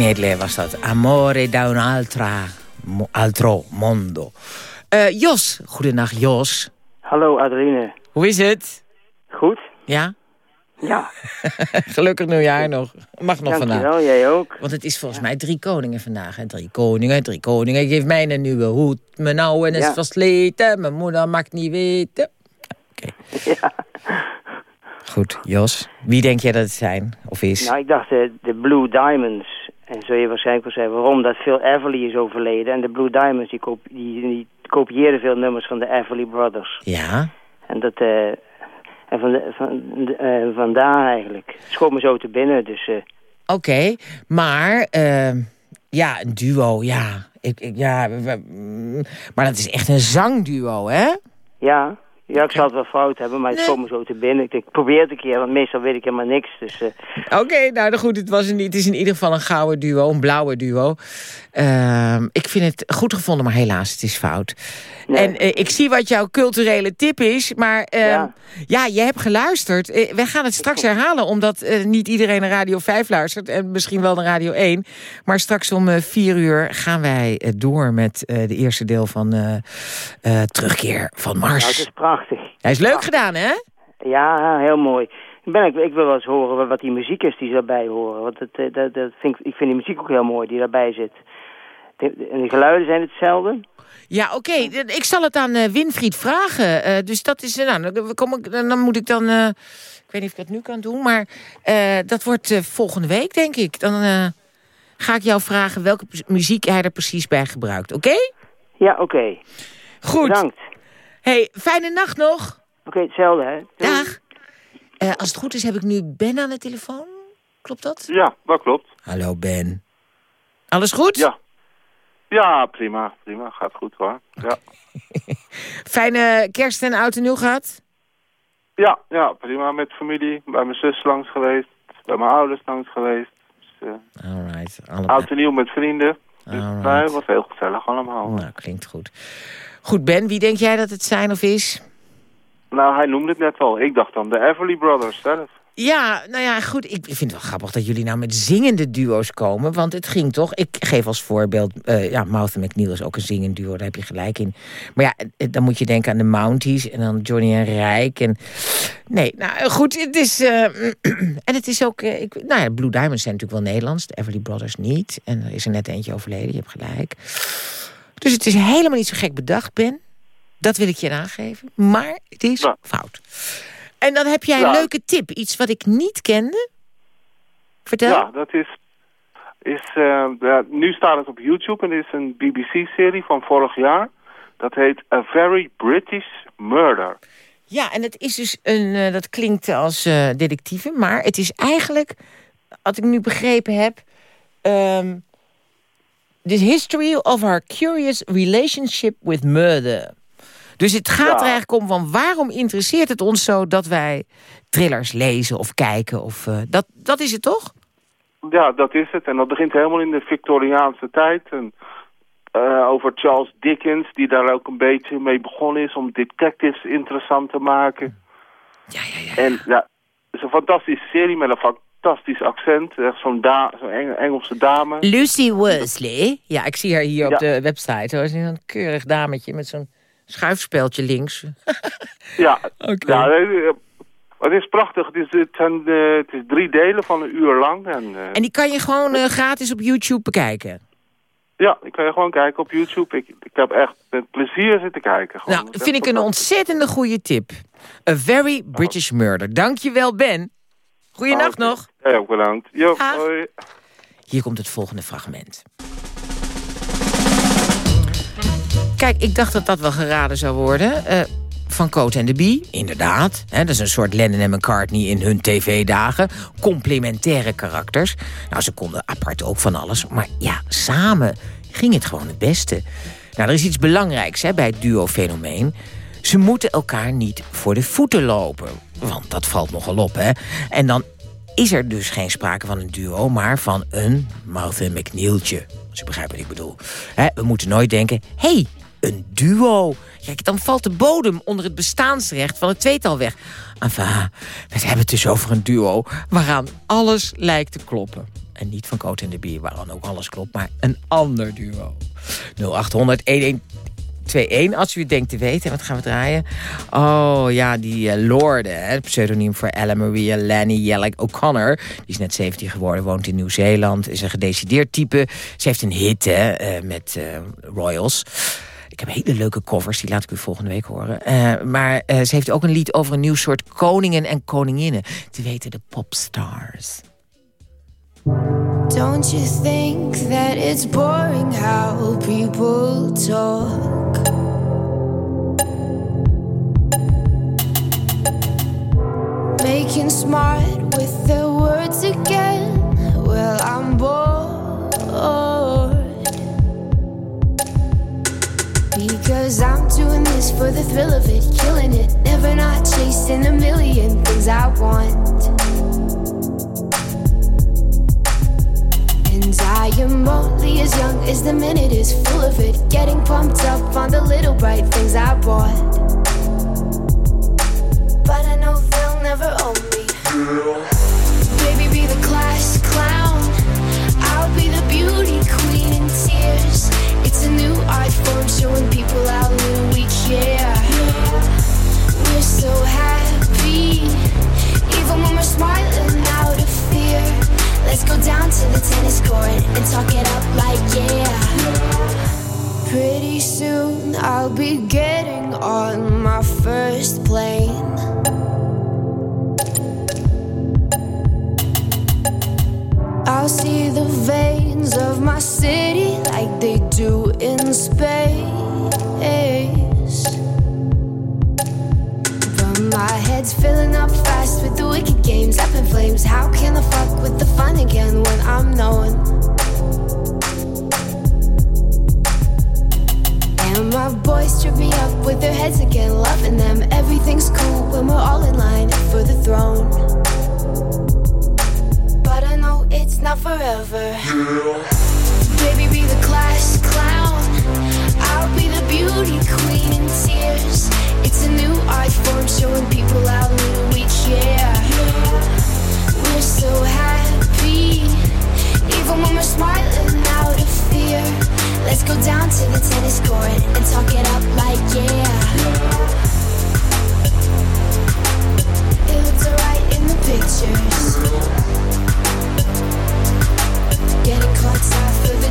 S5: Tenedle was dat. Amore da un altra, altro mondo. Eh, Jos, goedenacht Jos.
S14: Hallo Adeline.
S5: Hoe is het?
S14: Goed?
S5: Ja?
S14: Ja.
S5: Gelukkig nieuwjaar nog. Mag nog
S14: Dankjewel,
S5: vandaag.
S14: jij ook.
S5: Want het is volgens mij drie koningen vandaag. Hè? Drie koningen, drie koningen. Geef mij een nieuwe hoed. Mijn oude is
S14: Ja.
S5: versleten. Mijn moeder mag niet weten.
S14: Ja.
S5: Goed, Jos. Wie denk jij dat het zijn? Of is?
S14: Nou, ik dacht de, de Blue Diamonds. En zul je waarschijnlijk wel zeggen waarom. Dat Phil Everly is overleden. En de Blue Diamonds die, kop, die, die kopieerden veel nummers van de Everly Brothers.
S5: Ja?
S14: En dat... eh en van, de, van, de- eh, vandaar eigenlijk. Het schoot me zo te binnen, dus... eh,
S5: Oké, maar... ehm, ja, een duo, ja. Ik, ik, ja mm, maar dat is echt een zangduo, hè?
S14: ja, ja, ik zal het wel fout hebben, maar het schoot me zo te binnen. Ik denk, ik probeer het een keer, want meestal weet ik helemaal niks. Dus eh,
S5: Oké, nou goed, het, was een, het is in ieder geval een gouden duo, een blauwe duo. Ehm, ik vind het goed gevonden, maar helaas, het is fout. En eh, ik zie wat jouw culturele tip is, maar ehm, ja.
S14: Ja.
S5: je hebt geluisterd. Eh, wij gaan het straks herhalen, omdat niet iedereen naar Radio 5 luistert. En misschien wel naar Radio 1. Maar straks om eh, vier uur gaan wij door met de eerste deel van Terugkeer van Mars.
S14: het is prachtig.
S5: Hij is leuk gedaan, hè?
S14: Ja, heel mooi. Ik, ben, ik, ik wil wel eens horen wat- die muziek is die daarbij horen. Want het, eh, dat, dat vind ik, ik vind die muziek ook heel mooi die daarbij zit. De- En de geluiden zijn hetzelfde.
S5: Ja, oké. Ik zal het aan eh, Winfried vragen. Eh, dus dat is... nou, dan, kom ik, dan moet ik dan... ik weet niet of ik dat nu kan doen, maar dat wordt volgende week, denk ik. Dan ga ik jou vragen welke muziek hij er precies bij gebruikt. Oké?
S14: Ja, oké.
S5: Goed.
S14: Bedankt.
S5: Hey, fijne nacht nog.
S14: Oké, hetzelfde, hè.
S5: Dag. Eh, als het goed is, heb ik nu Ben aan de telefoon. Klopt dat?
S15: Ja, dat klopt.
S5: Hallo, Ben. Alles goed?
S15: Ja. Ja, prima, prima. Gaat goed hoor. Ja,
S5: Fijne kerst en oud en nieuw gehad?
S15: ja, ja prima. Met familie. Bij mijn zus langs geweest. Bij mijn ouders langs geweest. Dus, eh,
S5: Alright. Allebei.
S15: oud en nieuw met vrienden. Dus nee, het was heel gezellig allemaal.
S5: Nou, klinkt goed. Goed, Ben, wie denk jij dat het zijn of is?
S15: Nou, hij noemde het net al. Ik dacht dan de Everly Brothers zelf.
S5: Ja, nou ja, goed. Ik vind het wel grappig dat jullie nou met zingende duo's komen. Want het ging toch... Ik geef als voorbeeld... eh ja, Mouth McNeil is ook een zingend duo. Daar heb je gelijk in. Maar ja, eh, dan moet je denken aan de Mounties. En dan Johnny en Rijk. En... Nee, nou goed. Het is... eh, en het is ook... eh, ik, nou ja, Blue Diamonds zijn natuurlijk wel Nederlands. De Everly Brothers niet. En er is er net eentje overleden. Je hebt gelijk. Dus het is helemaal niet zo gek bedacht, Ben. Dat wil ik je aangeven. Maar het is fout. En dan heb jij een leuke tip. Iets wat ik niet kende. Vertel.
S15: Ja, dat is... is eh, ja, nu staat het op YouTube en het is een BBC-serie van vorig jaar. Dat heet A Very British Murder.
S5: Ja, en het is dus een... eh, dat klinkt als eh detectieve, maar het is eigenlijk... Wat ik nu begrepen heb... ehm the history of our curious relationship with murder. Dus het gaat
S15: Ja.
S5: er eigenlijk om van waarom interesseert het ons zo dat wij thrillers lezen of kijken? Of, eh, dat, dat is het toch?
S15: Ja, dat is het. En dat begint helemaal in de Victoriaanse tijd. En, eh, over Charles Dickens, die daar ook een beetje mee begonnen is... om detectives interessant te maken.
S5: Ja, ja, ja.
S15: En ja, het is een fantastische serie met een fantastisch accent. Echt zo'n da zo'n Eng- Engelse dame.
S5: Lucy Worsley. Ja, ik zie haar hier op de website. Hoor. Ze is een keurig dametje met zo'n schuifspeldje links.
S15: Ja, ja eh, het is prachtig. Het is, het, zijn, eh, het is drie delen van een uur lang. En, eh,
S5: En die kan je gewoon gratis op YouTube bekijken.
S15: Ja, ik kan je gewoon kijken op YouTube. Ik, ik heb echt met plezier zitten kijken. Gewoon.
S5: Nou, dat vind ik een ontzettende goede tip. A Very British Murder. Dankjewel, Ben. Goeienacht nog.
S15: Ja, ook bedankt. Jo, hoi.
S5: Hier komt het volgende fragment. Kijk, ik dacht dat dat wel geraden zou worden. Eh, van Coat en de Bie, inderdaad. Hè, dat is een soort Lennon en McCartney in hun tv-dagen. Complementaire karakters. Nou, ze konden apart ook van alles. Maar ja, samen ging het gewoon het beste. Nou, er is iets belangrijks hè, bij het duo-fenomeen. Ze moeten elkaar niet voor de voeten lopen. Want dat valt nogal op, hè. En dan is er dus geen sprake van een duo... maar van een Martha McNeiltje. Als u begrijpt wat ik bedoel. We moeten nooit denken... hey, een duo. Kijk, dan valt de bodem onder het bestaansrecht van het tweetal weg. Enfin, we hebben het dus over een duo waaraan alles lijkt te kloppen. En niet van Coat en de Bier, waaraan ook alles klopt, maar een ander duo. 0800 1121 als u het denkt te weten. Wat gaan we draaien? Oh ja, die uh, Lorde, pseudoniem voor Ella Maria Lanny Jellick O'Connor. Die is net 17 geworden, woont in Nieuw-Zeeland. Is een gedecideerd type. Ze heeft een hit hè, uh, met uh, Royals. Ik heb hele leuke covers, die laat ik u volgende week horen. Maar ze heeft ook een lied over een nieuw soort koningen en koninginnen. Te weten de popstars.
S16: Don't you think that it's boring how people talk? Making smart with their words again. Well, I'm bored. Because I'm doing this for the thrill of it, killing it. Never not chasing a million things I want. I am only as young as the minute is full of it. Getting pumped up on the little bright things I bought. But I know they'll never own me. Baby, be the class clown. I'll be the beauty queen in tears. It's a new art form showing people how little we care. We're so happy, even when we're smiling. Let's go down to the tennis court and talk it up like yeah. Pretty soon I'll be getting on my first plane. I'll see the veins of my city like they do in space. My head's filling up fast with the wicked games up in flames. How can I fuck with the fun again when I'm known? And my boys trip me up with their heads again, loving them. Everything's cool when we're all in line for the throne. But I know it's not forever. Baby, be the class clown. I'll be the beauty queen in tears. It's a new form showing people how little we care. We're so happy, even when we're smiling out of fear. Let's go down to the tennis court and talk it up like yeah. It looks alright in the pictures. Getting caught for the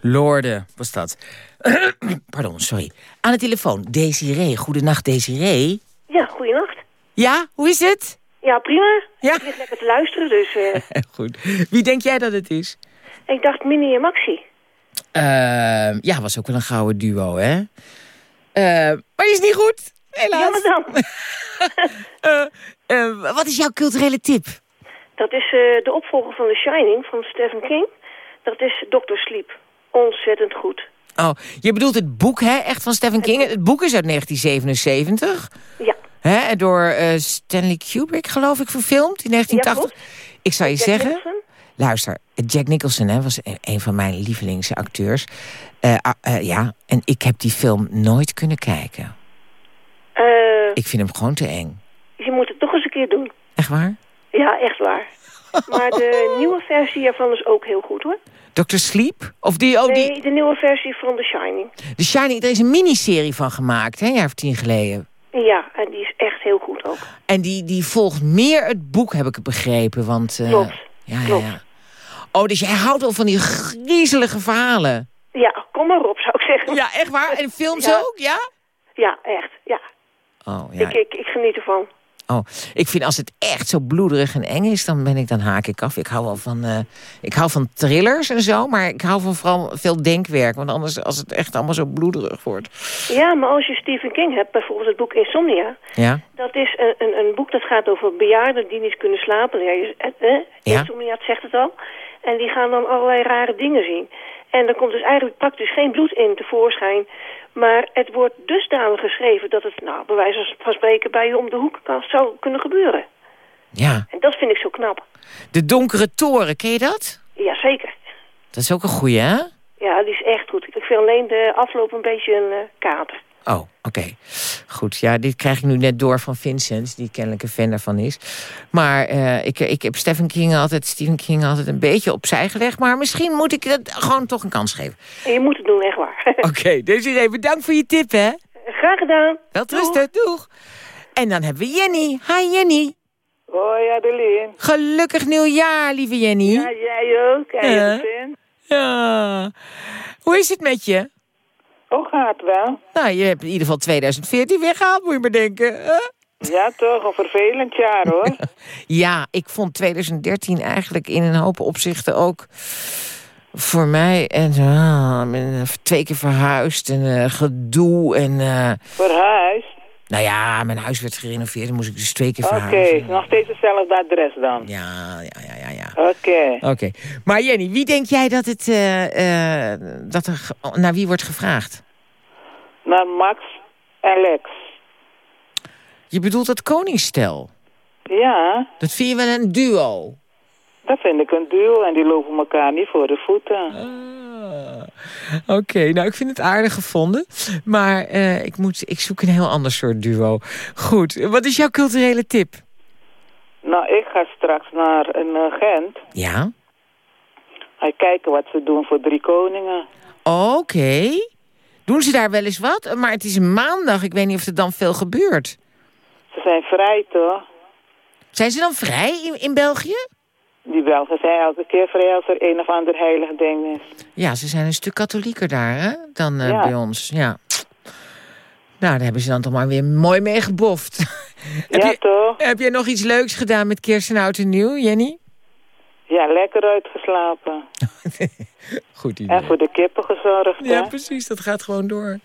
S5: Lorde was dat. Pardon, sorry. Aan de telefoon, Desiree. Goedenacht, Desiree.
S17: Ja, goeienacht.
S5: Ja, hoe is het?
S17: Ja, prima.
S5: Ja.
S17: Ik lig lekker te luisteren, dus... eh,
S5: Goed. Wie denk jij dat het is?
S17: Ik dacht Minnie en Maxi.
S5: Ehm, ja, was ook wel een gouden duo, hè? Ehm, maar die is niet goed, helaas.
S17: Jammer dan.
S5: Eh, eh, wat is jouw culturele tip?
S17: Dat is eh, de opvolger van The Shining van Stephen King. Dat is Dr. Sleep. Ontzettend goed.
S5: Oh, je bedoelt het boek, hè? Echt van Stephen King. Het boek is uit 1977.
S17: Ja.
S5: Hè? Door eh, Stanley Kubrick, geloof ik, verfilmd in 1980. ik zou je zeggen... Luister, Jack Nicholson hè, was een- van mijn lievelingsacteurs. Eh, ja, en ik heb die film nooit kunnen kijken.
S17: Eh,
S5: Ik vind hem gewoon te eng.
S17: je moet het toch eens een keer doen.
S5: Echt waar?
S17: Ja, echt waar. Maar de nieuwe versie ervan is ook heel goed, hoor.
S5: Dr. Sleep? Of die, oh, die,
S17: Nee, de nieuwe versie van The Shining.
S5: The Shining, er is een miniserie van gemaakt, hè, een jaar of tien geleden.
S17: Ja, en die is echt heel goed ook.
S5: En die, die volgt meer het boek, heb ik begrepen. Want,
S17: Klopt,
S5: Ja, ja,
S17: klopt.
S5: ja. Oh, dus jij houdt wel van die griezelige verhalen.
S17: Ja, kom maar op, zou ik zeggen.
S5: Ja, echt waar? En films
S17: Ja.
S5: ook, ja?
S17: Ja, echt, ja.
S5: Oh, ja.
S17: Ik, ik, ik geniet ervan.
S5: Oh, ik vind als het echt zo bloederig en eng is, dan ben ik dan haak ik af. Ik hou wel van, eh, ik hou van thrillers en zo, maar ik hou van vooral veel denkwerk. Want anders, als het echt allemaal zo bloederig wordt.
S17: Ja, maar als je Stephen King hebt, bijvoorbeeld het boek Insomnia...
S5: Ja?
S17: Dat is een, een, een boek dat gaat over bejaarden die niet kunnen slapen. Ja, je- eh. Insomnia zegt het al. En die gaan dan allerlei rare dingen zien. En er komt dus eigenlijk praktisch geen bloed in tevoorschijn. Maar het wordt dusdanig geschreven dat het, nou, bij wijze van spreken, bij je om de hoek kan, zou kunnen gebeuren.
S5: Ja.
S17: En dat vind ik zo knap.
S5: De Donkere Toren, ken je dat?
S17: Jazeker.
S5: Dat is ook een goeie, hè?
S17: Ja, die is echt goed. Ik vind alleen de afloop een beetje een eh, kater.
S5: Oh, oké. Goed, ja, dit krijg ik nu net door van Vincent, die kennelijk een fan daarvan is. Maar eh, ik, ik heb Stephen King altijd, Stephen King altijd een beetje opzij gelegd. Maar misschien moet ik het gewoon toch een kans geven.
S17: En je moet het doen, echt waar.
S5: Oké, Desiree, bedankt voor je tip, hè?
S17: Graag gedaan.
S5: Wel rusten, doeg. En dan hebben we Jenny. Hi, Jenny.
S18: Hoi Adeline.
S5: Gelukkig nieuwjaar, lieve Jenny.
S18: Ja, jij ook. En gezin?
S5: Ja. Hoe is het met je?
S18: Oh, gaat wel.
S5: Nou, je hebt in ieder geval 2014 weggehaald, moet je maar denken. hè?
S18: Ja, toch. Een vervelend jaar, hoor.
S5: Ja, ik vond 2013 eigenlijk in een hoop opzichten ook voor mij. En ah, ben twee keer verhuisd en eh, gedoe. En, eh,
S18: Verhuisd?
S5: nou ja, mijn huis werd gerenoveerd. Dan moest ik dus twee keer
S18: Oké,
S5: verhuizen.
S18: nog steeds hetzelfde adres dan?
S5: Ja, ja, ja, ja. ja.
S18: Oké.
S5: Oké. Maar Jenny, wie denk jij dat het... eh, eh, dat er, naar wie wordt gevraagd?
S18: Naar Max en Lex.
S5: Je bedoelt dat koningsstel?
S18: Ja,
S5: Dat vind je wel een duo?
S18: dat vind ik een duo en die lopen elkaar niet voor de voeten.
S5: Oké, nou ik vind het aardig gevonden. Maar eh, ik, moet, ik zoek een heel ander soort duo. Goed, wat is jouw culturele tip?
S18: Nou, ik ga straks naar een eh, Gent.
S5: Ja?
S18: Ga kijken wat ze doen voor Drie Koningen.
S5: Oké. Doen ze daar wel eens wat? Maar het is maandag. Ik weet niet of er dan veel gebeurt.
S18: Ze zijn vrij, toch?
S5: Zijn ze dan vrij in, in België?
S18: Die Belgen zijn elke keer vrij als er een of ander heilig ding is.
S5: Ja, ze zijn een stuk katholieker daar hè, dan eh,
S18: Ja.
S5: bij ons. Ja. Nou, daar hebben ze dan toch maar weer mooi mee geboft. heb,
S18: Ja,
S5: je,
S18: toch?
S5: heb jij nog iets leuks gedaan met kerst en oud en nieuw, Jenny?
S18: Ja, lekker uitgeslapen.
S5: Goed idee.
S18: En voor de kippen gezorgd,
S5: Ja,
S18: hè?
S5: precies. Dat gaat gewoon door.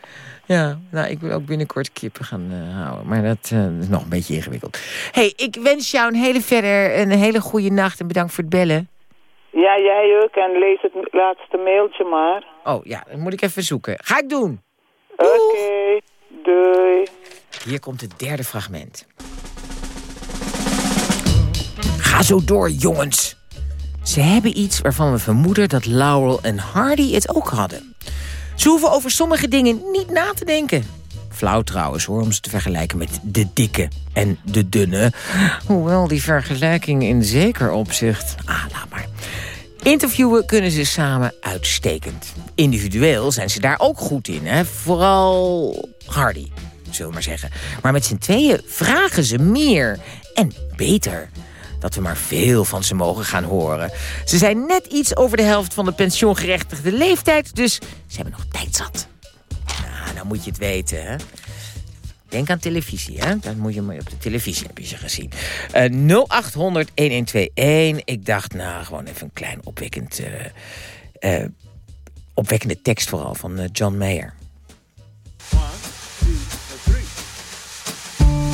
S5: Ja, nou, ik wil ook binnenkort kippen gaan eh, houden. Maar dat eh, is nog een beetje ingewikkeld. hey, ik wens jou een hele verder een hele goede nacht en bedankt voor het bellen.
S18: Ja, jij ook. En lees het laatste mailtje maar.
S5: Oh ja, dat moet ik even zoeken. Ga ik doen.
S18: Oké, doei.
S5: Hier komt het derde fragment. Ga zo door, jongens. Ze hebben iets waarvan we vermoeden dat Laurel en Hardy het ook hadden. Ze hoeven over sommige dingen niet na te denken. Flauw trouwens hoor, om ze te vergelijken met de dikke en de dunne. Hoewel die vergelijking in zeker opzicht... Ah, laat maar. Interviewen kunnen ze samen uitstekend. Individueel zijn ze daar ook goed in. Hè? Vooral Hardy, zullen we maar zeggen. Maar met z'n tweeën vragen ze meer en beter. Dat we maar veel van ze mogen gaan horen. Ze zijn net iets over de helft van de pensioengerechtigde leeftijd... dus ze hebben nog tijd zat. Nou, nou moet je het weten, hè. Denk aan televisie, hè? Dan moet je maar op de televisie heb je ze gezien. Eh 0800-1121. Ik dacht, nou, gewoon even een klein opwekkend... eh, opwekkende tekst vooral van eh, John Mayer.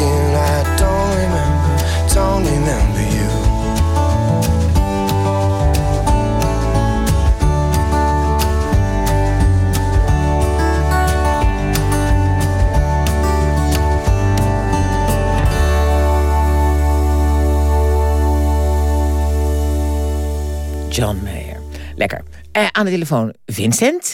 S19: Again, I don't remember, don't remember you.
S5: John Mayer. Lekker. Eh, aan de telefoon Vincent.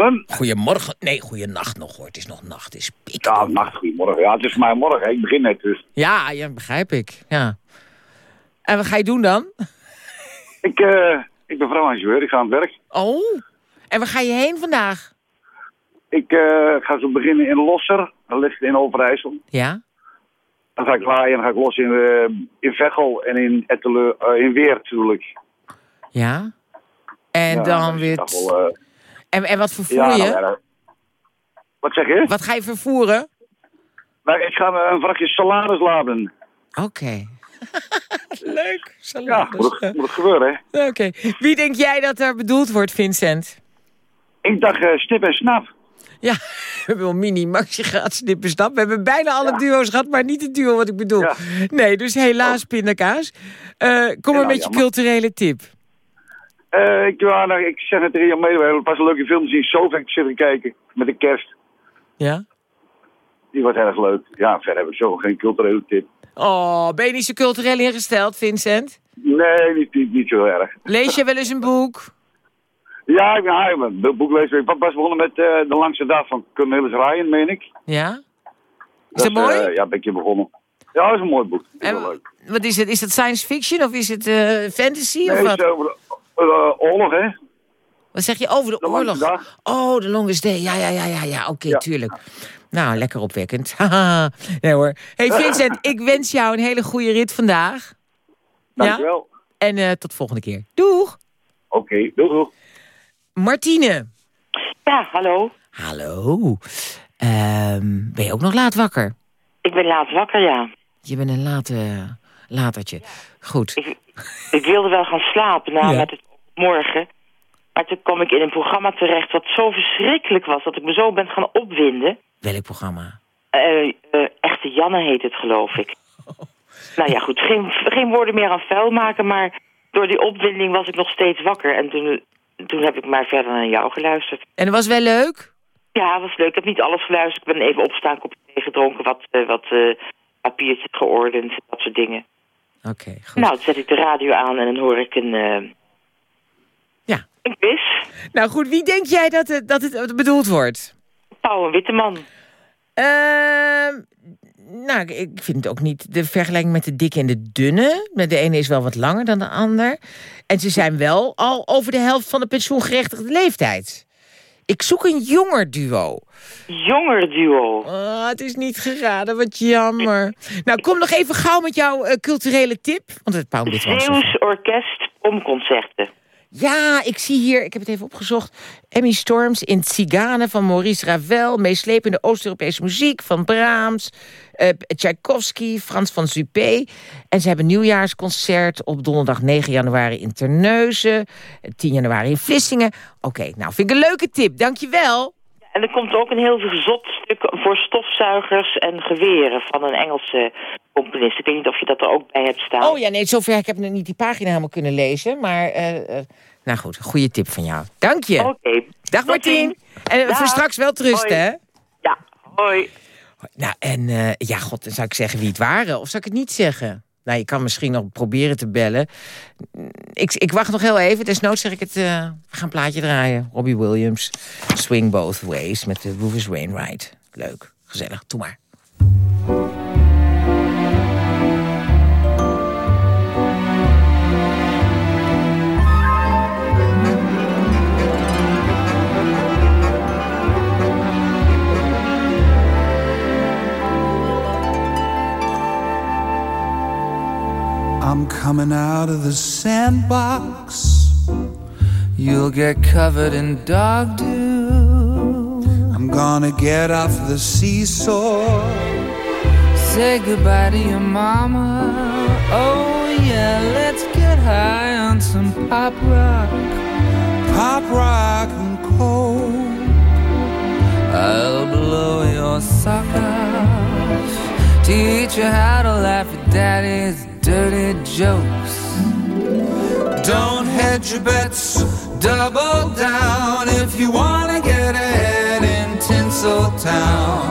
S20: Goedemorgen.
S5: Goedemorgen. Nee, goeienacht nog hoor. Het is nog nacht. Het is piek.
S20: Ja, nacht, goedemorgen. Ja, het is voor mij morgen. hè. Ik begin net dus.
S5: Ja, ja, begrijp ik. Ja. En wat ga je doen dan?
S20: Ik, eh, ik ben vrouwingenieur. Ik ga aan het werk.
S5: Oh. En waar ga je heen vandaag?
S20: Ik eh, ga zo beginnen in Losser. Dat ligt in Overijssel.
S5: Ja?
S20: Dan ga ik laaien en dan ga ik los in, eh, in Veghel en in, Ettelen, eh, in Weert natuurlijk.
S5: Ja? En
S20: Ja,
S5: dan weer... En, en wat vervoer
S20: ja,
S5: je?
S20: nou ja, Wat zeg je?
S5: Wat ga je vervoeren?
S20: Nou, ik ga een vrachtje salades laden.
S5: Oké. Leuk.
S20: Ja, moet het, moet het gebeuren, hè?
S5: Oké. Wie denk jij dat er bedoeld wordt, Vincent?
S20: Ik dacht eh, Stip en Snap.
S5: Ja, we hebben wel mini, maxi, gaat snippen, snap. We hebben bijna alle duo's gehad, maar niet het duo wat ik bedoel. Nee, dus helaas pindakaas. Eh, kom maar
S20: nou,
S5: met je culturele tip.
S20: Eh, ik, ja, nou, ik zeg het tegen mee. Het was een leuke film te zien. Sofik zitten kijken. Met de kerst.
S5: Ja?
S20: Die was erg leuk. Ja, verder heb ik zo geen culturele tip.
S5: Oh, ben je niet zo cultureel ingesteld, Vincent?
S20: Nee, niet, niet, niet zo erg.
S5: Lees je wel eens een boek?
S20: Ja, ik ben ja, ik ben een boek lezen. Ik was begonnen met eh, De Langste Dag van Cornelis Ryan, meen ik.
S5: Ja? Is dat mooi?
S20: eh, ja, ben ik begonnen. Ja, dat is een mooi boek. Is wel leuk.
S5: Wat is het? Is dat science fiction of is het fantasy?
S20: Nee,
S5: of
S20: het
S5: wat?
S20: Oorlog, hè?
S5: Wat zeg je over de,
S20: De
S5: oorlog?
S20: Dag.
S5: Oh, de longest day. Ja, ja, ja, ja, ja. Oké, tuurlijk. Nou, lekker opwekkend. Haha. nee hoor. hey Vincent, ik wens jou een hele goede rit vandaag.
S20: Dankjewel.
S5: Ja? En eh, tot volgende keer. Doeg!
S20: Oké, doeg, doeg.
S5: Martine.
S21: Ja, hallo.
S5: Hallo. Ehm, ben je ook nog laat wakker?
S21: Ik ben laat wakker, ja.
S5: Je bent een late, latertje. Goed.
S21: Ik wilde wel gaan slapen na
S5: Ja.
S21: met het morgen. Maar toen kwam ik in een programma terecht wat zo verschrikkelijk was... dat ik me zo ben gaan opwinden.
S5: Welk programma?
S21: Eh, eh, Echte Janne heet het, geloof ik. Nou ja, goed. Geen, geen woorden meer aan vuil maken, maar... door die opwinding was ik nog steeds wakker. En toen, toen heb ik maar verder naar jou geluisterd.
S5: En het was wel leuk?
S21: Ja, was leuk. Ik heb niet alles geluisterd. Ik ben even opstaan, kopje thee gedronken, wat, eh, wat papiertjes geordend, dat soort dingen.
S5: Oké, goed.
S21: Nou, dan zet ik de radio aan en dan hoor ik een... Een.
S5: Nou goed, wie denk jij dat het, dat het bedoeld wordt?
S21: Pauw en Witteman.
S5: Ehm, nou, ik- vind het ook niet de vergelijking met de dikke en de dunne. De ene is wel wat langer dan de ander. En ze zijn wel al over de helft van de pensioengerechtigde leeftijd. Ik zoek een jonger duo.
S21: Jonger duo.
S5: Ah, het is niet geraden, wat jammer. Nou, kom nog even gauw met jouw eh, culturele tip. Want het Pauw.
S21: Zeeuws Orkest Pomconcerten.
S5: Ja, ik zie hier, ik heb het even opgezocht... Emmy Storms in Tsigane van Maurice Ravel... meeslepende Oost-Europese muziek van Brahms... eh, Tchaikovsky, Frans van Suppé. En ze hebben een nieuwjaarsconcert op donderdag 9 januari in Terneuzen... eh, 10 januari in Vlissingen. Oké, nou, vind ik een leuke tip, dankjewel.
S21: En er komt ook een heel zot stuk voor stofzuigers en geweren van een Engelse componist. Ik weet niet of je dat er ook bij hebt staan.
S5: Oh ja, nee, zover, ik heb nog niet die pagina helemaal kunnen lezen... maar, eh, eh, nou goed, een goede tip van jou. Dank je.
S21: Oké.
S5: Dag Martien. En eh,
S21: Dag.
S5: voor straks wel
S21: Hoi.
S5: hè?
S21: Ja, hoi.
S5: Nou, en ja, god, dan zou ik zeggen wie het waren. Of zou ik het niet zeggen? Nou, je kan misschien nog proberen te bellen. Ik, ik wacht nog heel even. Desnoods zeg ik het, eh, we gaan een plaatje draaien. Robbie Williams, Swing Both Ways met de Rufus Wainwright. Leuk, gezellig, doe maar.
S22: Coming out of the sandbox. You'll get covered in dog dew. I'm gonna get off the seesaw. Say goodbye to your mama. Oh, yeah, let's get high on some pop rock. Pop rock and coke. I'll blow your sock off. Teach you how to laugh at daddy's dirty jokes. Don't hedge your bets, double down if you wanna get ahead in Tinseltown.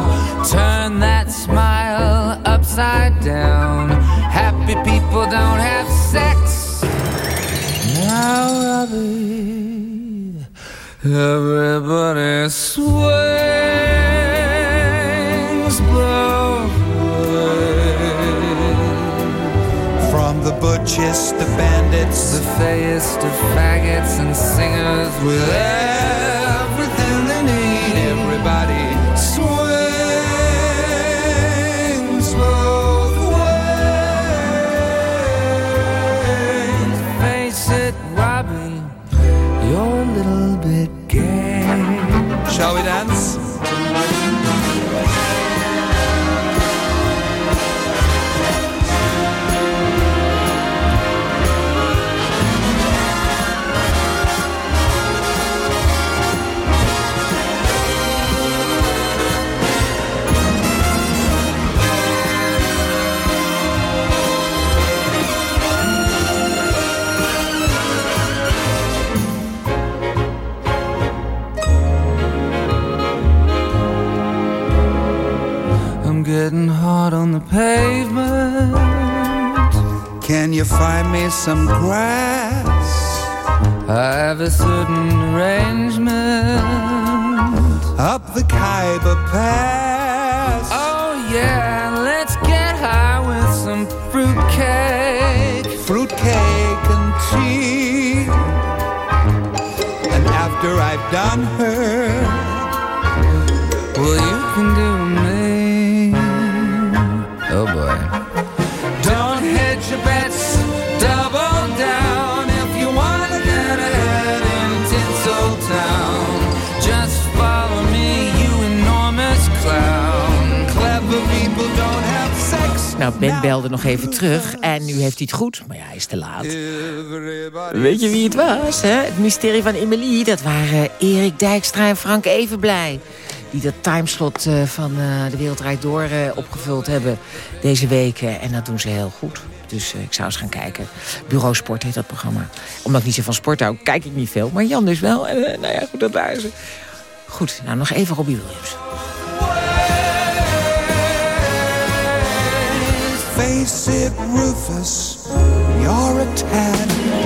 S22: Turn that smile upside down. Happy people don't have sex. Now, Robbie, everybody swings From the bandits, the fayest of faggots and singers with everything they need. Everybody swings both ways. Face it, Robbie, you're a little bit gay. Shall we dance? Find me some grass? I have a certain arrangement up the Khyber Pass. Oh yeah, let's get high with some fruitcake, fruitcake and tea. And after I've done her, well, you can do
S5: Nou, Ben belde nog even terug en nu heeft hij het goed. Maar ja, hij is te laat. Weet je wie het was? Hè? Het mysterie van Emily, dat waren Erik Dijkstra en Frank Evenblij. Die dat timeslot eh, van eh, De Wereld Draait Door eh, opgevuld hebben deze weken. En dat doen ze heel goed. Dus ik zou eens gaan kijken. Bureau Sport heet dat programma. Omdat ik niet zo van sport hou, kijk ik niet veel. Maar Jan dus wel. En, nou ja, goed, dat waren ze. Goed, nou nog even Robbie Williams.
S4: Face it, Rufus, you're a tad.